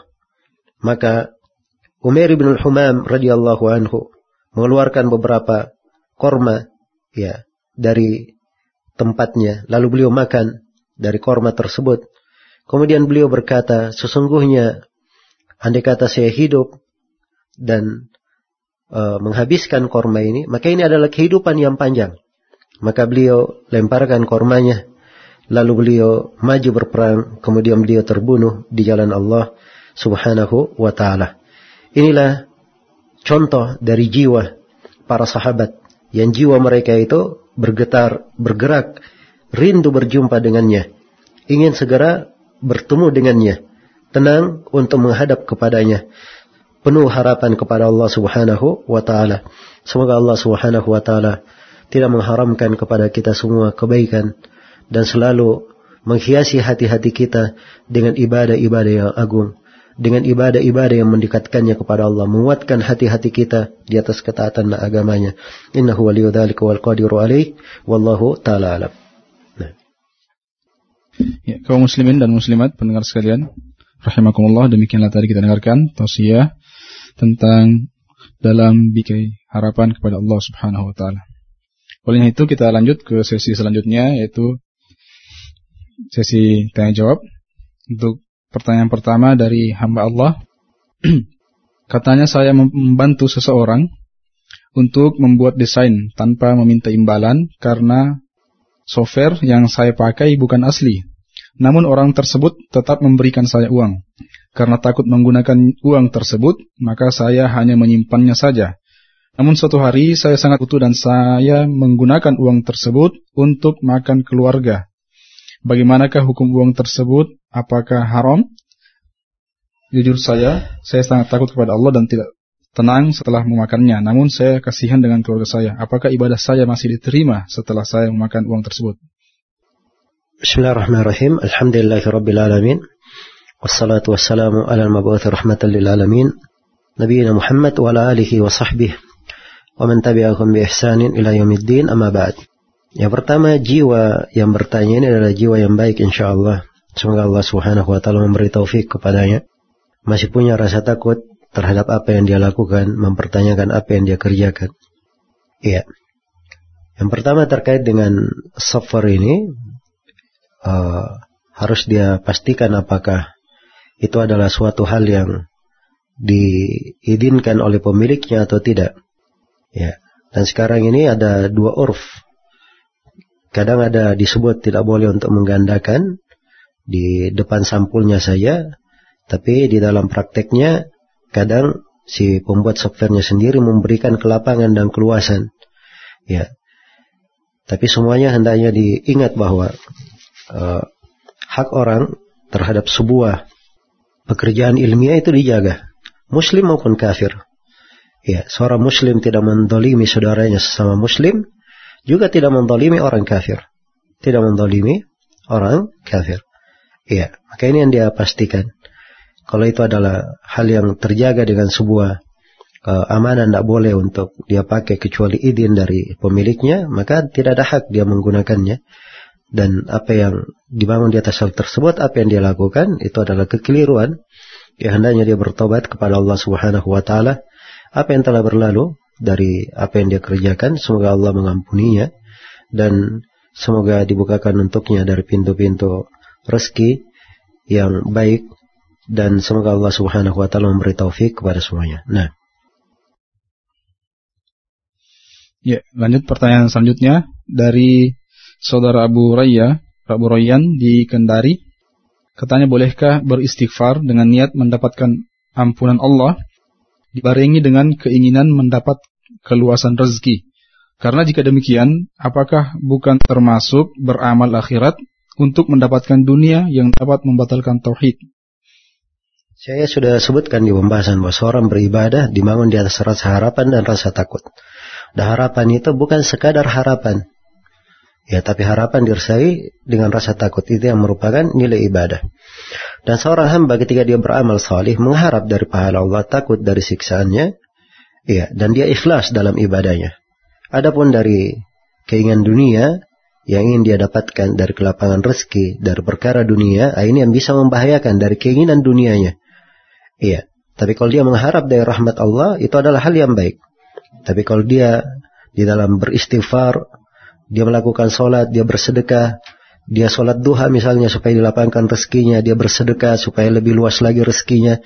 Maka Umair bin al-Humam radhiyallahu anhu mengeluarkan beberapa korma ya dari tempatnya lalu beliau makan dari korma tersebut. Kemudian beliau berkata, sesungguhnya andai kata saya hidup dan uh, menghabiskan korma ini, maka ini adalah kehidupan yang panjang. Maka beliau lemparkan kormanya, lalu beliau maju berperang, kemudian beliau terbunuh di jalan Allah subhanahu wa ta'ala. Inilah contoh dari jiwa para sahabat. Yang jiwa mereka itu bergetar, bergerak rindu berjumpa dengannya, ingin segera bertemu dengannya, tenang untuk menghadap kepadanya, penuh harapan kepada Allah Subhanahu wa taala. Semoga Allah Subhanahu wa taala tidak mengharamkan kepada kita semua kebaikan dan selalu menghiasi hati-hati kita dengan ibadah-ibadah yang agung dengan ibadah-ibadah yang mendekatkannya kepada Allah, menguatkan hati-hati kita di atas ketaatan agamanya. Innahu waliyudzalika wal qadiru alaih wallahu taala alam. Ya, kaum muslimin dan muslimat pendengar sekalian, rahimakumullah demikianlah tadi kita dengarkan tausiah tentang dalam bikai harapan kepada Allah Subhanahu wa taala. Oleh itu kita lanjut ke sesi selanjutnya yaitu sesi tanya jawab. Untuk pertanyaan pertama dari hamba Allah. Katanya saya membantu seseorang untuk membuat desain tanpa meminta imbalan karena software yang saya pakai bukan asli. Namun orang tersebut tetap memberikan saya uang. Karena takut menggunakan uang tersebut, maka saya hanya menyimpannya saja. Namun suatu hari saya sangat butuh dan saya menggunakan uang tersebut untuk makan keluarga Bagaimanakah hukum uang tersebut? Apakah haram? Jujur saya, saya sangat takut kepada Allah dan tidak tenang setelah memakannya. Namun saya kasihan dengan keluarga saya. Apakah ibadah saya masih diterima setelah saya memakan uang tersebut? Bismillahirrahmanirrahim. Alhamdulillahirrabbilalamin. والصلاة والسلام على المبعوث رحمة للعالمين نبينا محمد وعلى آله وصحبه ومن تبعهم بإحسان إلى يوم الدين أما بعد yang pertama jiwa yang bertanya ini adalah jiwa yang baik insya Allah. Semoga Allah subhanahu wa ta'ala memberi taufik kepadanya. Masih punya rasa takut terhadap apa yang dia lakukan, mempertanyakan apa yang dia kerjakan. Iya. Yang pertama terkait dengan software ini, uh, harus dia pastikan apakah itu adalah suatu hal yang diizinkan oleh pemiliknya atau tidak. Ya. Dan sekarang ini ada dua urf. Kadang ada disebut tidak boleh untuk menggandakan di depan sampulnya saja, tapi di dalam prakteknya kadang si pembuat softwarenya sendiri memberikan kelapangan dan keluasan. Ya. Tapi semuanya hendaknya diingat bahwa uh, hak orang terhadap sebuah pekerjaan ilmiah itu dijaga. Muslim maupun kafir. Ya, seorang muslim tidak mendolimi saudaranya sesama muslim, juga tidak mendolimi orang kafir. Tidak mendolimi orang kafir. Ya, maka ini yang dia pastikan. Kalau itu adalah hal yang terjaga dengan sebuah uh, amanah tidak boleh untuk dia pakai kecuali izin dari pemiliknya, maka tidak ada hak dia menggunakannya. Dan apa yang dibangun di atas hal tersebut, apa yang dia lakukan, itu adalah kekeliruan. Ya hendaknya dia bertobat kepada Allah Subhanahu wa taala. Apa yang telah berlalu dari apa yang dia kerjakan, semoga Allah mengampuninya dan semoga dibukakan untuknya dari pintu-pintu rezeki yang baik dan semoga Allah Subhanahu wa taala memberi taufik kepada semuanya. Nah. Ya, lanjut pertanyaan selanjutnya dari saudara Abu Raya, Abu Rayyan di Kendari. Katanya bolehkah beristighfar dengan niat mendapatkan ampunan Allah dibarengi dengan keinginan mendapat keluasan rezeki. Karena jika demikian, apakah bukan termasuk beramal akhirat untuk mendapatkan dunia yang dapat membatalkan tauhid? Saya sudah sebutkan di pembahasan bahwa seorang beribadah dibangun di atas rasa harapan dan rasa takut. Dan harapan itu bukan sekadar harapan, Ya, tapi harapan dirsai dengan rasa takut itu yang merupakan nilai ibadah. Dan seorang hamba ketika dia beramal salih mengharap dari pahala Allah, takut dari siksaannya, ya, dan dia ikhlas dalam ibadahnya. Adapun dari keinginan dunia yang ingin dia dapatkan dari kelapangan rezeki, dari perkara dunia, ah, ini yang bisa membahayakan dari keinginan dunianya. Iya. Tapi kalau dia mengharap dari rahmat Allah, itu adalah hal yang baik. Tapi kalau dia di dalam beristighfar, dia melakukan sholat, dia bersedekah, dia sholat duha misalnya supaya dilapangkan rezekinya, dia bersedekah supaya lebih luas lagi rezekinya.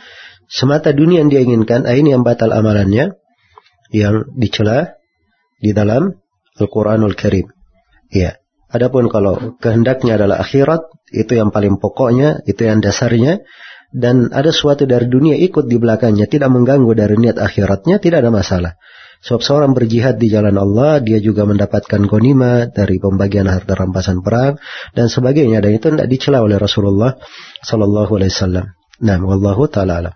Semata dunia yang dia inginkan, ah, ini yang batal amalannya, yang dicela di dalam Al-Quranul Karim. Ya. Adapun kalau kehendaknya adalah akhirat, itu yang paling pokoknya, itu yang dasarnya, dan ada suatu dari dunia ikut di belakangnya, tidak mengganggu dari niat akhiratnya, tidak ada masalah. Sebab seorang berjihad di jalan Allah, dia juga mendapatkan konima dari pembagian harta rampasan perang dan sebagainya. Dan itu tidak dicela oleh Rasulullah Sallallahu Alaihi Wasallam. Nah, wallahu taala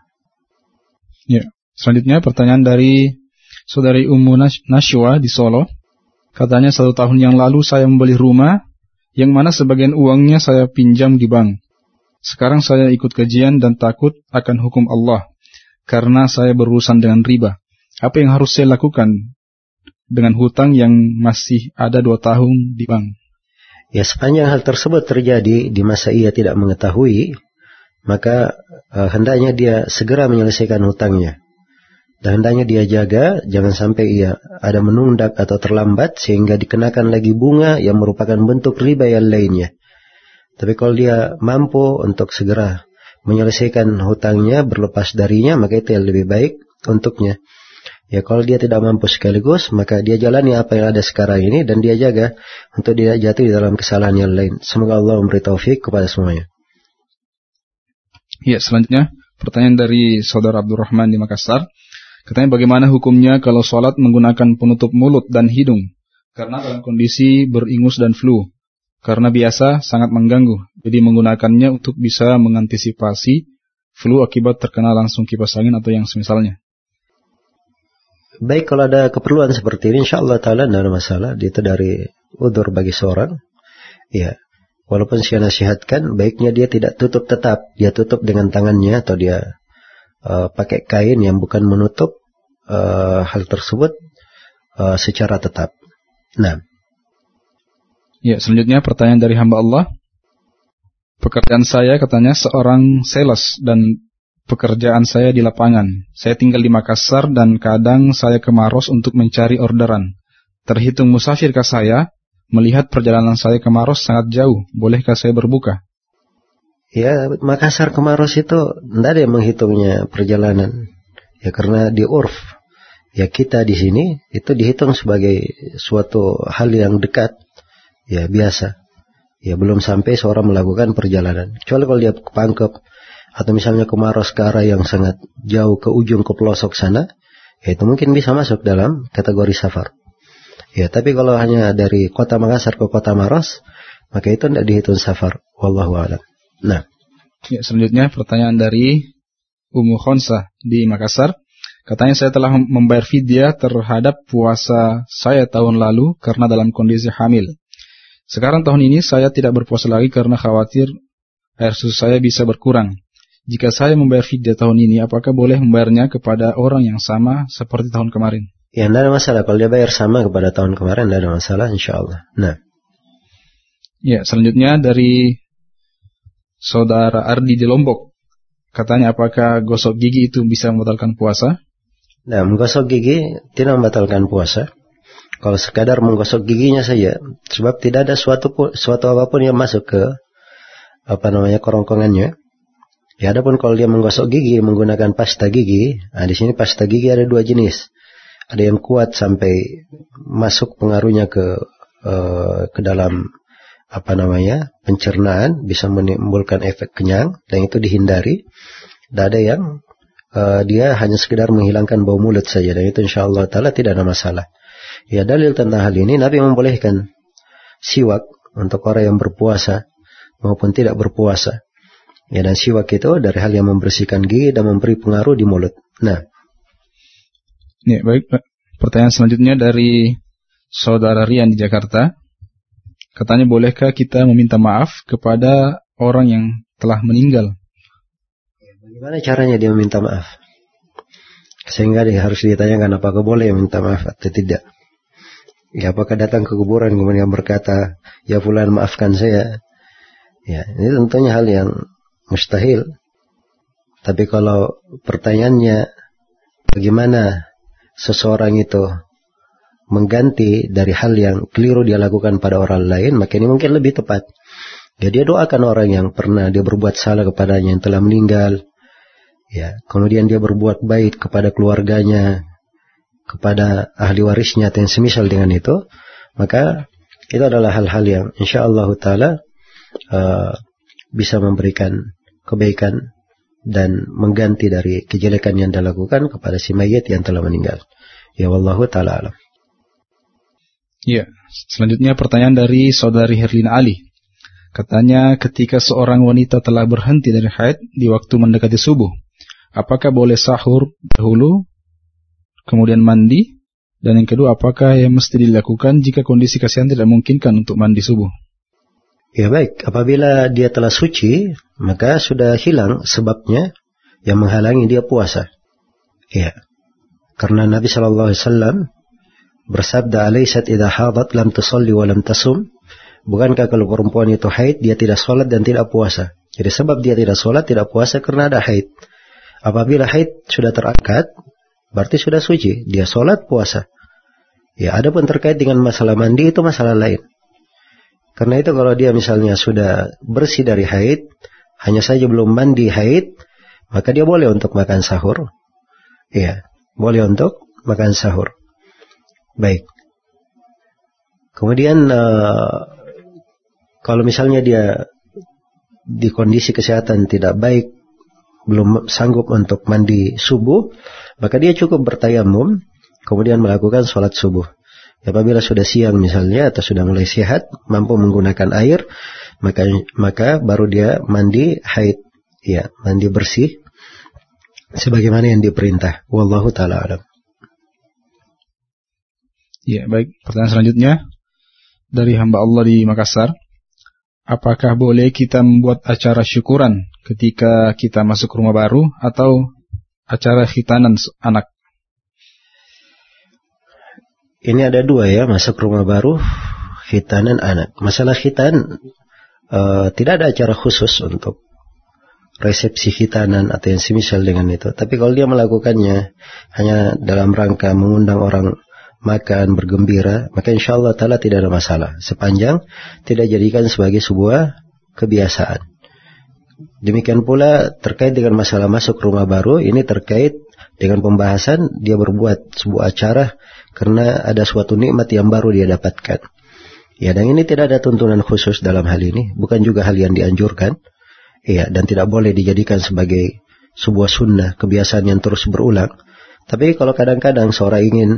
Ya, selanjutnya pertanyaan dari saudari Ummu Nashwa di Solo. Katanya satu tahun yang lalu saya membeli rumah yang mana sebagian uangnya saya pinjam di bank. Sekarang saya ikut kajian dan takut akan hukum Allah karena saya berurusan dengan riba. Apa yang harus saya lakukan dengan hutang yang masih ada dua tahun di bank? Ya sepanjang hal tersebut terjadi di masa ia tidak mengetahui, maka uh, hendaknya dia segera menyelesaikan hutangnya. Dan hendaknya dia jaga, jangan sampai ia ada menundak atau terlambat sehingga dikenakan lagi bunga yang merupakan bentuk riba yang lainnya. Tapi kalau dia mampu untuk segera menyelesaikan hutangnya, berlepas darinya, maka itu yang lebih baik untuknya. Ya kalau dia tidak mampu sekaligus, maka dia jalani apa yang ada sekarang ini dan dia jaga untuk tidak jatuh di dalam kesalahan yang lain. Semoga Allah memberi taufik kepada semuanya. Ya, selanjutnya pertanyaan dari saudara Abdurrahman di Makassar. Katanya bagaimana hukumnya kalau sholat menggunakan penutup mulut dan hidung? Karena dalam kondisi beringus dan flu. Karena biasa sangat mengganggu. Jadi menggunakannya untuk bisa mengantisipasi flu akibat terkena langsung kipas angin atau yang semisalnya. Baik kalau ada keperluan seperti ini insya Allah ta'ala tidak ada masalah. Itu dari udur bagi seorang. Ya, Walaupun saya nasihatkan, baiknya dia tidak tutup tetap. Dia tutup dengan tangannya atau dia uh, pakai kain yang bukan menutup uh, hal tersebut uh, secara tetap. Nah. Ya, selanjutnya pertanyaan dari hamba Allah. Pekerjaan saya katanya seorang sales dan pekerjaan saya di lapangan. Saya tinggal di Makassar dan kadang saya ke Maros untuk mencari orderan. Terhitung musafirkah saya? Melihat perjalanan saya ke Maros sangat jauh, bolehkah saya berbuka? Ya, Makassar ke Maros itu tidak ada yang menghitungnya perjalanan. Ya karena di urf, ya kita di sini itu dihitung sebagai suatu hal yang dekat, ya biasa. Ya belum sampai seorang melakukan perjalanan. Kecuali kalau dia ke Pangkep atau misalnya ke Maros ke arah yang sangat jauh ke ujung ke pelosok sana, ya itu mungkin bisa masuk dalam kategori safar. Ya, tapi kalau hanya dari kota Makassar ke kota Maros, maka itu tidak dihitung safar. Wallahu a'lam. Nah. Ya, selanjutnya pertanyaan dari Umu Khonsa di Makassar. Katanya saya telah membayar fidyah terhadap puasa saya tahun lalu karena dalam kondisi hamil. Sekarang tahun ini saya tidak berpuasa lagi karena khawatir air susu saya bisa berkurang. Jika saya membayar fidyah tahun ini, apakah boleh membayarnya kepada orang yang sama seperti tahun kemarin? Ya, tidak ada masalah. Kalau dia bayar sama kepada tahun kemarin, tidak ada masalah, insya Allah. Nah. Ya, selanjutnya dari saudara Ardi di Lombok. Katanya apakah gosok gigi itu bisa membatalkan puasa? Nah, menggosok gigi tidak membatalkan puasa. Kalau sekadar menggosok giginya saja, sebab tidak ada suatu suatu apa pun yang masuk ke apa namanya kerongkongannya. Ya, adapun kalau dia menggosok gigi menggunakan pasta gigi, nah di sini pasta gigi ada dua jenis ada yang kuat sampai masuk pengaruhnya ke uh, ke dalam apa namanya pencernaan bisa menimbulkan efek kenyang dan itu dihindari. Dan ada yang uh, dia hanya sekedar menghilangkan bau mulut saja dan itu insya Allah taala tidak ada masalah. Ya dalil tentang hal ini Nabi membolehkan siwak untuk orang yang berpuasa maupun tidak berpuasa. Ya dan siwak itu dari hal yang membersihkan gigi dan memberi pengaruh di mulut. Nah. Ya, baik. Pertanyaan selanjutnya dari saudara Rian di Jakarta. Katanya, bolehkah kita meminta maaf kepada orang yang telah meninggal? Bagaimana caranya dia meminta maaf? Sehingga dia harus ditanyakan apakah boleh minta maaf atau tidak. Ya, apakah datang ke kuburan kemudian berkata, ya fulan maafkan saya. Ya, ini tentunya hal yang mustahil. Tapi kalau pertanyaannya bagaimana seseorang itu mengganti dari hal yang keliru dia lakukan pada orang lain, maka ini mungkin lebih tepat. Ya, dia doakan orang yang pernah dia berbuat salah kepadanya yang telah meninggal. Ya, kemudian dia berbuat baik kepada keluarganya, kepada ahli warisnya atau yang semisal dengan itu, maka itu adalah hal-hal yang insya Allah taala uh, bisa memberikan kebaikan dan mengganti dari kejelekan yang dilakukan kepada si mayat yang telah meninggal. Ya wallahu taala alam. Ya, selanjutnya pertanyaan dari saudari Herlina Ali. Katanya ketika seorang wanita telah berhenti dari haid di waktu mendekati subuh, apakah boleh sahur dahulu, kemudian mandi, dan yang kedua apakah yang mesti dilakukan jika kondisi kasihan tidak memungkinkan untuk mandi subuh? Ya baik, apabila dia telah suci, maka sudah hilang sebabnya yang menghalangi dia puasa. Ya. Karena Nabi Shallallahu alaihi wasallam bersabda, "Alaisat idza hadat lam tusalli wa lam tasum?" Bukankah kalau perempuan itu haid, dia tidak sholat dan tidak puasa? Jadi sebab dia tidak sholat, tidak puasa karena ada haid. Apabila haid sudah terangkat, berarti sudah suci. Dia sholat, puasa. Ya, ada pun terkait dengan masalah mandi itu masalah lain. Karena itu kalau dia misalnya sudah bersih dari haid, hanya saja belum mandi haid, maka dia boleh untuk makan sahur. Iya, boleh untuk makan sahur. Baik. Kemudian uh, kalau misalnya dia di kondisi kesehatan tidak baik, belum sanggup untuk mandi subuh, maka dia cukup bertayamum, kemudian melakukan sholat subuh. Apabila sudah siang misalnya atau sudah mulai sehat, mampu menggunakan air, maka maka baru dia mandi haid, ya mandi bersih, sebagaimana yang diperintah. Wallahu taala alam. Ya baik. Pertanyaan selanjutnya dari hamba Allah di Makassar. Apakah boleh kita membuat acara syukuran ketika kita masuk rumah baru atau acara khitanan anak? Ini ada dua ya, masuk rumah baru, khitanan anak. Masalah khitan uh, tidak ada acara khusus untuk resepsi khitanan atau yang semisal dengan itu. Tapi kalau dia melakukannya hanya dalam rangka mengundang orang makan, bergembira, maka insya Allah ta'ala tidak ada masalah. Sepanjang tidak jadikan sebagai sebuah kebiasaan. Demikian pula terkait dengan masalah masuk rumah baru, ini terkait dengan pembahasan dia berbuat sebuah acara karena ada suatu nikmat yang baru dia dapatkan. Ya, dan ini tidak ada tuntunan khusus dalam hal ini, bukan juga hal yang dianjurkan. Ya, dan tidak boleh dijadikan sebagai sebuah sunnah, kebiasaan yang terus berulang. Tapi kalau kadang-kadang seorang ingin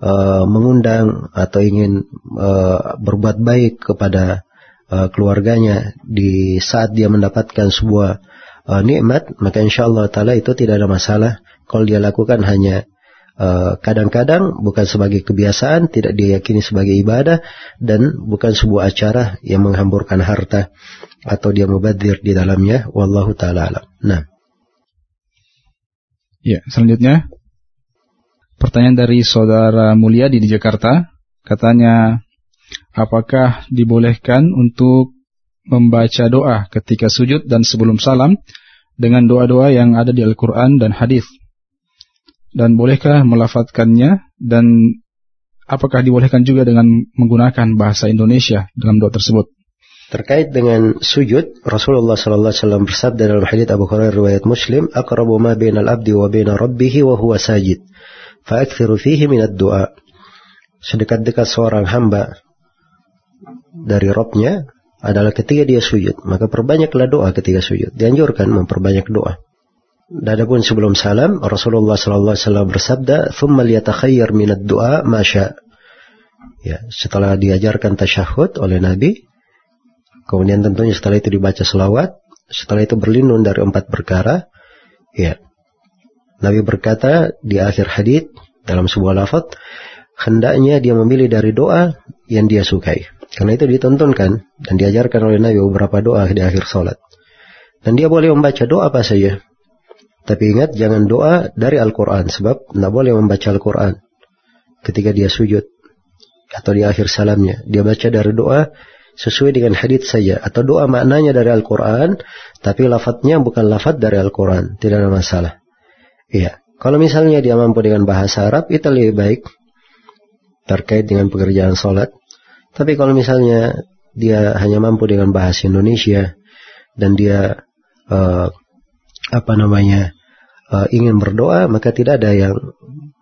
uh, mengundang atau ingin uh, berbuat baik kepada uh, keluarganya di saat dia mendapatkan sebuah nikmat, maka insya Allah taala itu tidak ada masalah kalau dia lakukan hanya kadang-kadang bukan sebagai kebiasaan, tidak diyakini sebagai ibadah dan bukan sebuah acara yang menghamburkan harta atau dia mubadir di dalamnya. Wallahu taala. Nah. Ya, selanjutnya Pertanyaan dari saudara mulia di Jakarta, katanya, apakah dibolehkan untuk membaca doa ketika sujud dan sebelum salam dengan doa-doa yang ada di Al-Quran dan hadis? Dan bolehkah melafatkannya dan apakah dibolehkan juga dengan menggunakan bahasa Indonesia dalam doa tersebut? Terkait dengan sujud, Rasulullah sallallahu alaihi wasallam bersabda dalam hadis Abu Hurairah riwayat Muslim, "Aqrabu ma bainal abdi wa baina rabbih wa huwa sajid." Fa'akthiru fihi minad du'a. Sedekat-dekat seorang hamba dari Robnya adalah ketika dia sujud. Maka perbanyaklah doa ketika sujud. Dianjurkan memperbanyak doa. Adapun sebelum salam, Rasulullah sallallahu alaihi wasallam bersabda, "Tsumma liyatakhayyar minad du'a ma Ya, setelah diajarkan tasyahud oleh Nabi, kemudian tentunya setelah itu dibaca selawat, setelah itu berlindung dari empat perkara, ya, Nabi berkata di akhir hadis dalam sebuah lafaz, hendaknya dia memilih dari doa yang dia sukai. Karena itu ditontonkan dan diajarkan oleh Nabi beberapa doa di akhir salat. Dan dia boleh membaca doa apa saja. Tapi ingat jangan doa dari Al-Quran sebab tidak boleh membaca Al-Quran ketika dia sujud atau di akhir salamnya. Dia baca dari doa sesuai dengan hadits saja atau doa maknanya dari Al-Quran tapi lafadznya bukan lafadz dari Al-Quran. Tidak ada masalah. Iya. Kalau misalnya dia mampu dengan bahasa Arab, itu lebih baik terkait dengan pekerjaan sholat. Tapi kalau misalnya dia hanya mampu dengan bahasa Indonesia dan dia uh, apa namanya uh, ingin berdoa, maka tidak ada yang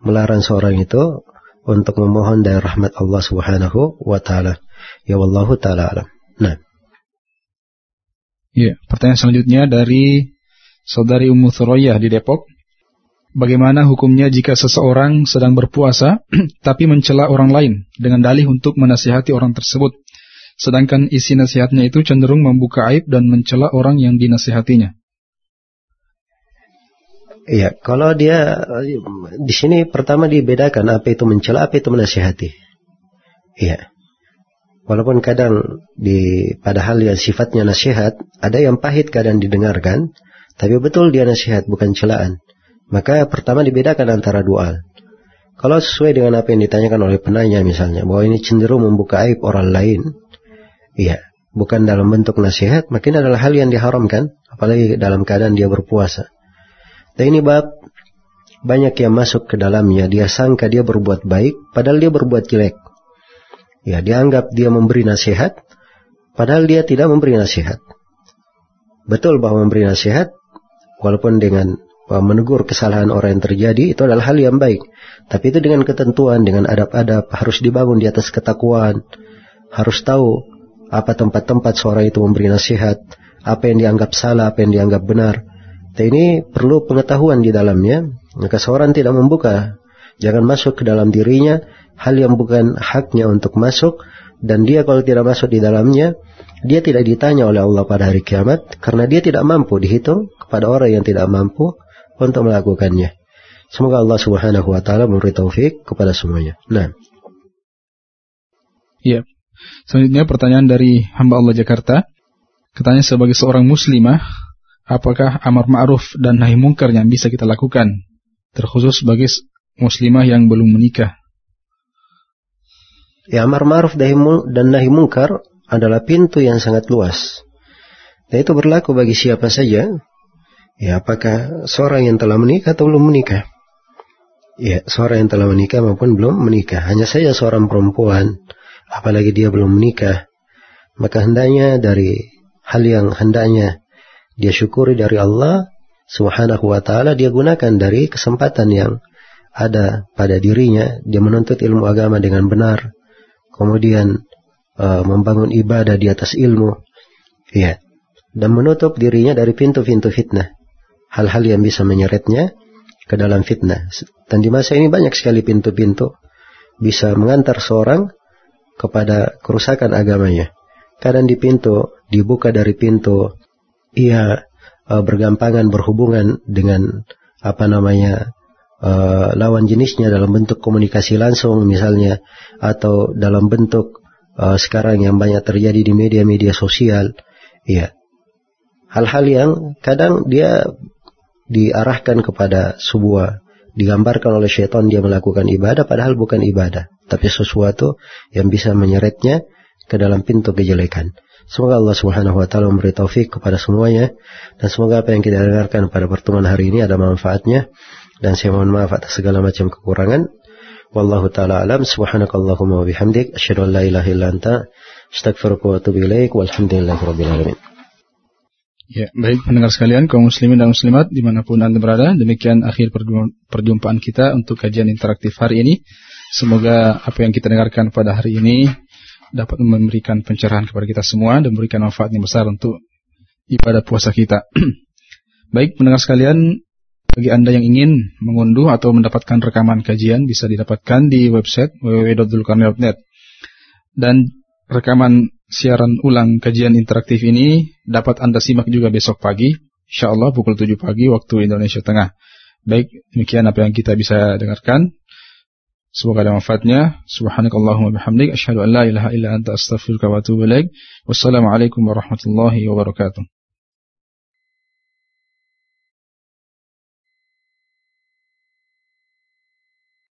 melarang seorang itu untuk memohon dari rahmat Allah Subhanahu wa taala. Ya wallahu taala. Nah. Ya, pertanyaan selanjutnya dari saudari Ummu Thurayah di Depok. Bagaimana hukumnya jika seseorang sedang berpuasa tapi mencela orang lain dengan dalih untuk menasihati orang tersebut, sedangkan isi nasihatnya itu cenderung membuka aib dan mencela orang yang dinasihatinya? Iya, kalau dia di sini pertama dibedakan apa itu mencela, apa itu menasihati. Iya. Walaupun kadang di padahal yang sifatnya nasihat, ada yang pahit kadang didengarkan, tapi betul dia nasihat bukan celaan. Maka pertama dibedakan antara dua hal. Kalau sesuai dengan apa yang ditanyakan oleh penanya misalnya, bahwa ini cenderung membuka aib orang lain, iya, bukan dalam bentuk nasihat, makin adalah hal yang diharamkan, apalagi dalam keadaan dia berpuasa. Dan ini bab banyak yang masuk ke dalamnya, dia sangka dia berbuat baik, padahal dia berbuat jelek. Ya, dianggap dia memberi nasihat, padahal dia tidak memberi nasihat. Betul bahwa memberi nasihat, walaupun dengan menegur kesalahan orang yang terjadi itu adalah hal yang baik. Tapi itu dengan ketentuan, dengan adab-adab, harus dibangun di atas ketakwaan. Harus tahu apa tempat-tempat seorang itu memberi nasihat, apa yang dianggap salah, apa yang dianggap benar. Dan ini perlu pengetahuan di dalamnya. Maka seorang tidak membuka, jangan masuk ke dalam dirinya hal yang bukan haknya untuk masuk dan dia kalau tidak masuk di dalamnya dia tidak ditanya oleh Allah pada hari kiamat karena dia tidak mampu dihitung kepada orang yang tidak mampu untuk melakukannya. Semoga Allah Subhanahu wa taala memberi taufik kepada semuanya. Nah. Iya. Selanjutnya pertanyaan dari hamba Allah Jakarta. Katanya sebagai seorang muslimah, apakah amar ma'ruf dan nahi mungkar yang bisa kita lakukan terkhusus sebagai muslimah yang belum menikah? Ya amar ma'ruf dan nahi mungkar adalah pintu yang sangat luas. Dan itu berlaku bagi siapa saja. Ya apakah seorang yang telah menikah atau belum menikah? Ya seorang yang telah menikah maupun belum menikah. Hanya saja seorang perempuan apalagi dia belum menikah, maka hendaknya dari hal yang hendaknya dia syukuri dari Allah Subhanahu wa taala dia gunakan dari kesempatan yang ada pada dirinya dia menuntut ilmu agama dengan benar kemudian uh, membangun ibadah di atas ilmu ya dan menutup dirinya dari pintu-pintu fitnah hal-hal yang bisa menyeretnya ke dalam fitnah dan di masa ini banyak sekali pintu-pintu bisa mengantar seorang kepada kerusakan agamanya. Kadang di pintu dibuka dari pintu ia uh, bergampangan berhubungan dengan apa namanya uh, lawan jenisnya dalam bentuk komunikasi langsung misalnya atau dalam bentuk uh, sekarang yang banyak terjadi di media-media sosial ya hal-hal yang kadang dia diarahkan kepada sebuah digambarkan oleh syaitan dia melakukan ibadah padahal bukan ibadah tapi sesuatu yang bisa menyeretnya ke dalam pintu kejelekan. Semoga Allah Subhanahu wa taala memberi taufik kepada semuanya dan semoga apa yang kita dengarkan pada pertemuan hari ini ada manfaatnya dan saya mohon maaf atas segala macam kekurangan. Wallahu taala alam subhanakallahumma wa bihamdik asyhadu an la ilaha illa anta astaghfiruka wa atubu ilaik walhamdulillahirabbil alamin. Ya, baik pendengar sekalian, kaum muslimin dan muslimat di mana pun anda berada, demikian akhir perjumpaan kita untuk kajian interaktif hari ini. Semoga apa yang kita dengarkan pada hari ini dapat memberikan pencerahan kepada kita semua dan memberikan manfaat yang besar untuk ibadah puasa kita. Baik, pendengar sekalian, bagi Anda yang ingin mengunduh atau mendapatkan rekaman kajian bisa didapatkan di website www.dulkarni.net. Dan rekaman siaran ulang kajian interaktif ini dapat Anda simak juga besok pagi, insya Allah pukul 7 pagi waktu Indonesia Tengah. Baik, demikian apa yang kita bisa dengarkan. Semoga ada manfaatnya. Subhanakallahumma bihamdik asyhadu an la ilaha illa anta astaghfiruka wa atubu ilaik. Wassalamualaikum warahmatullahi wabarakatuh.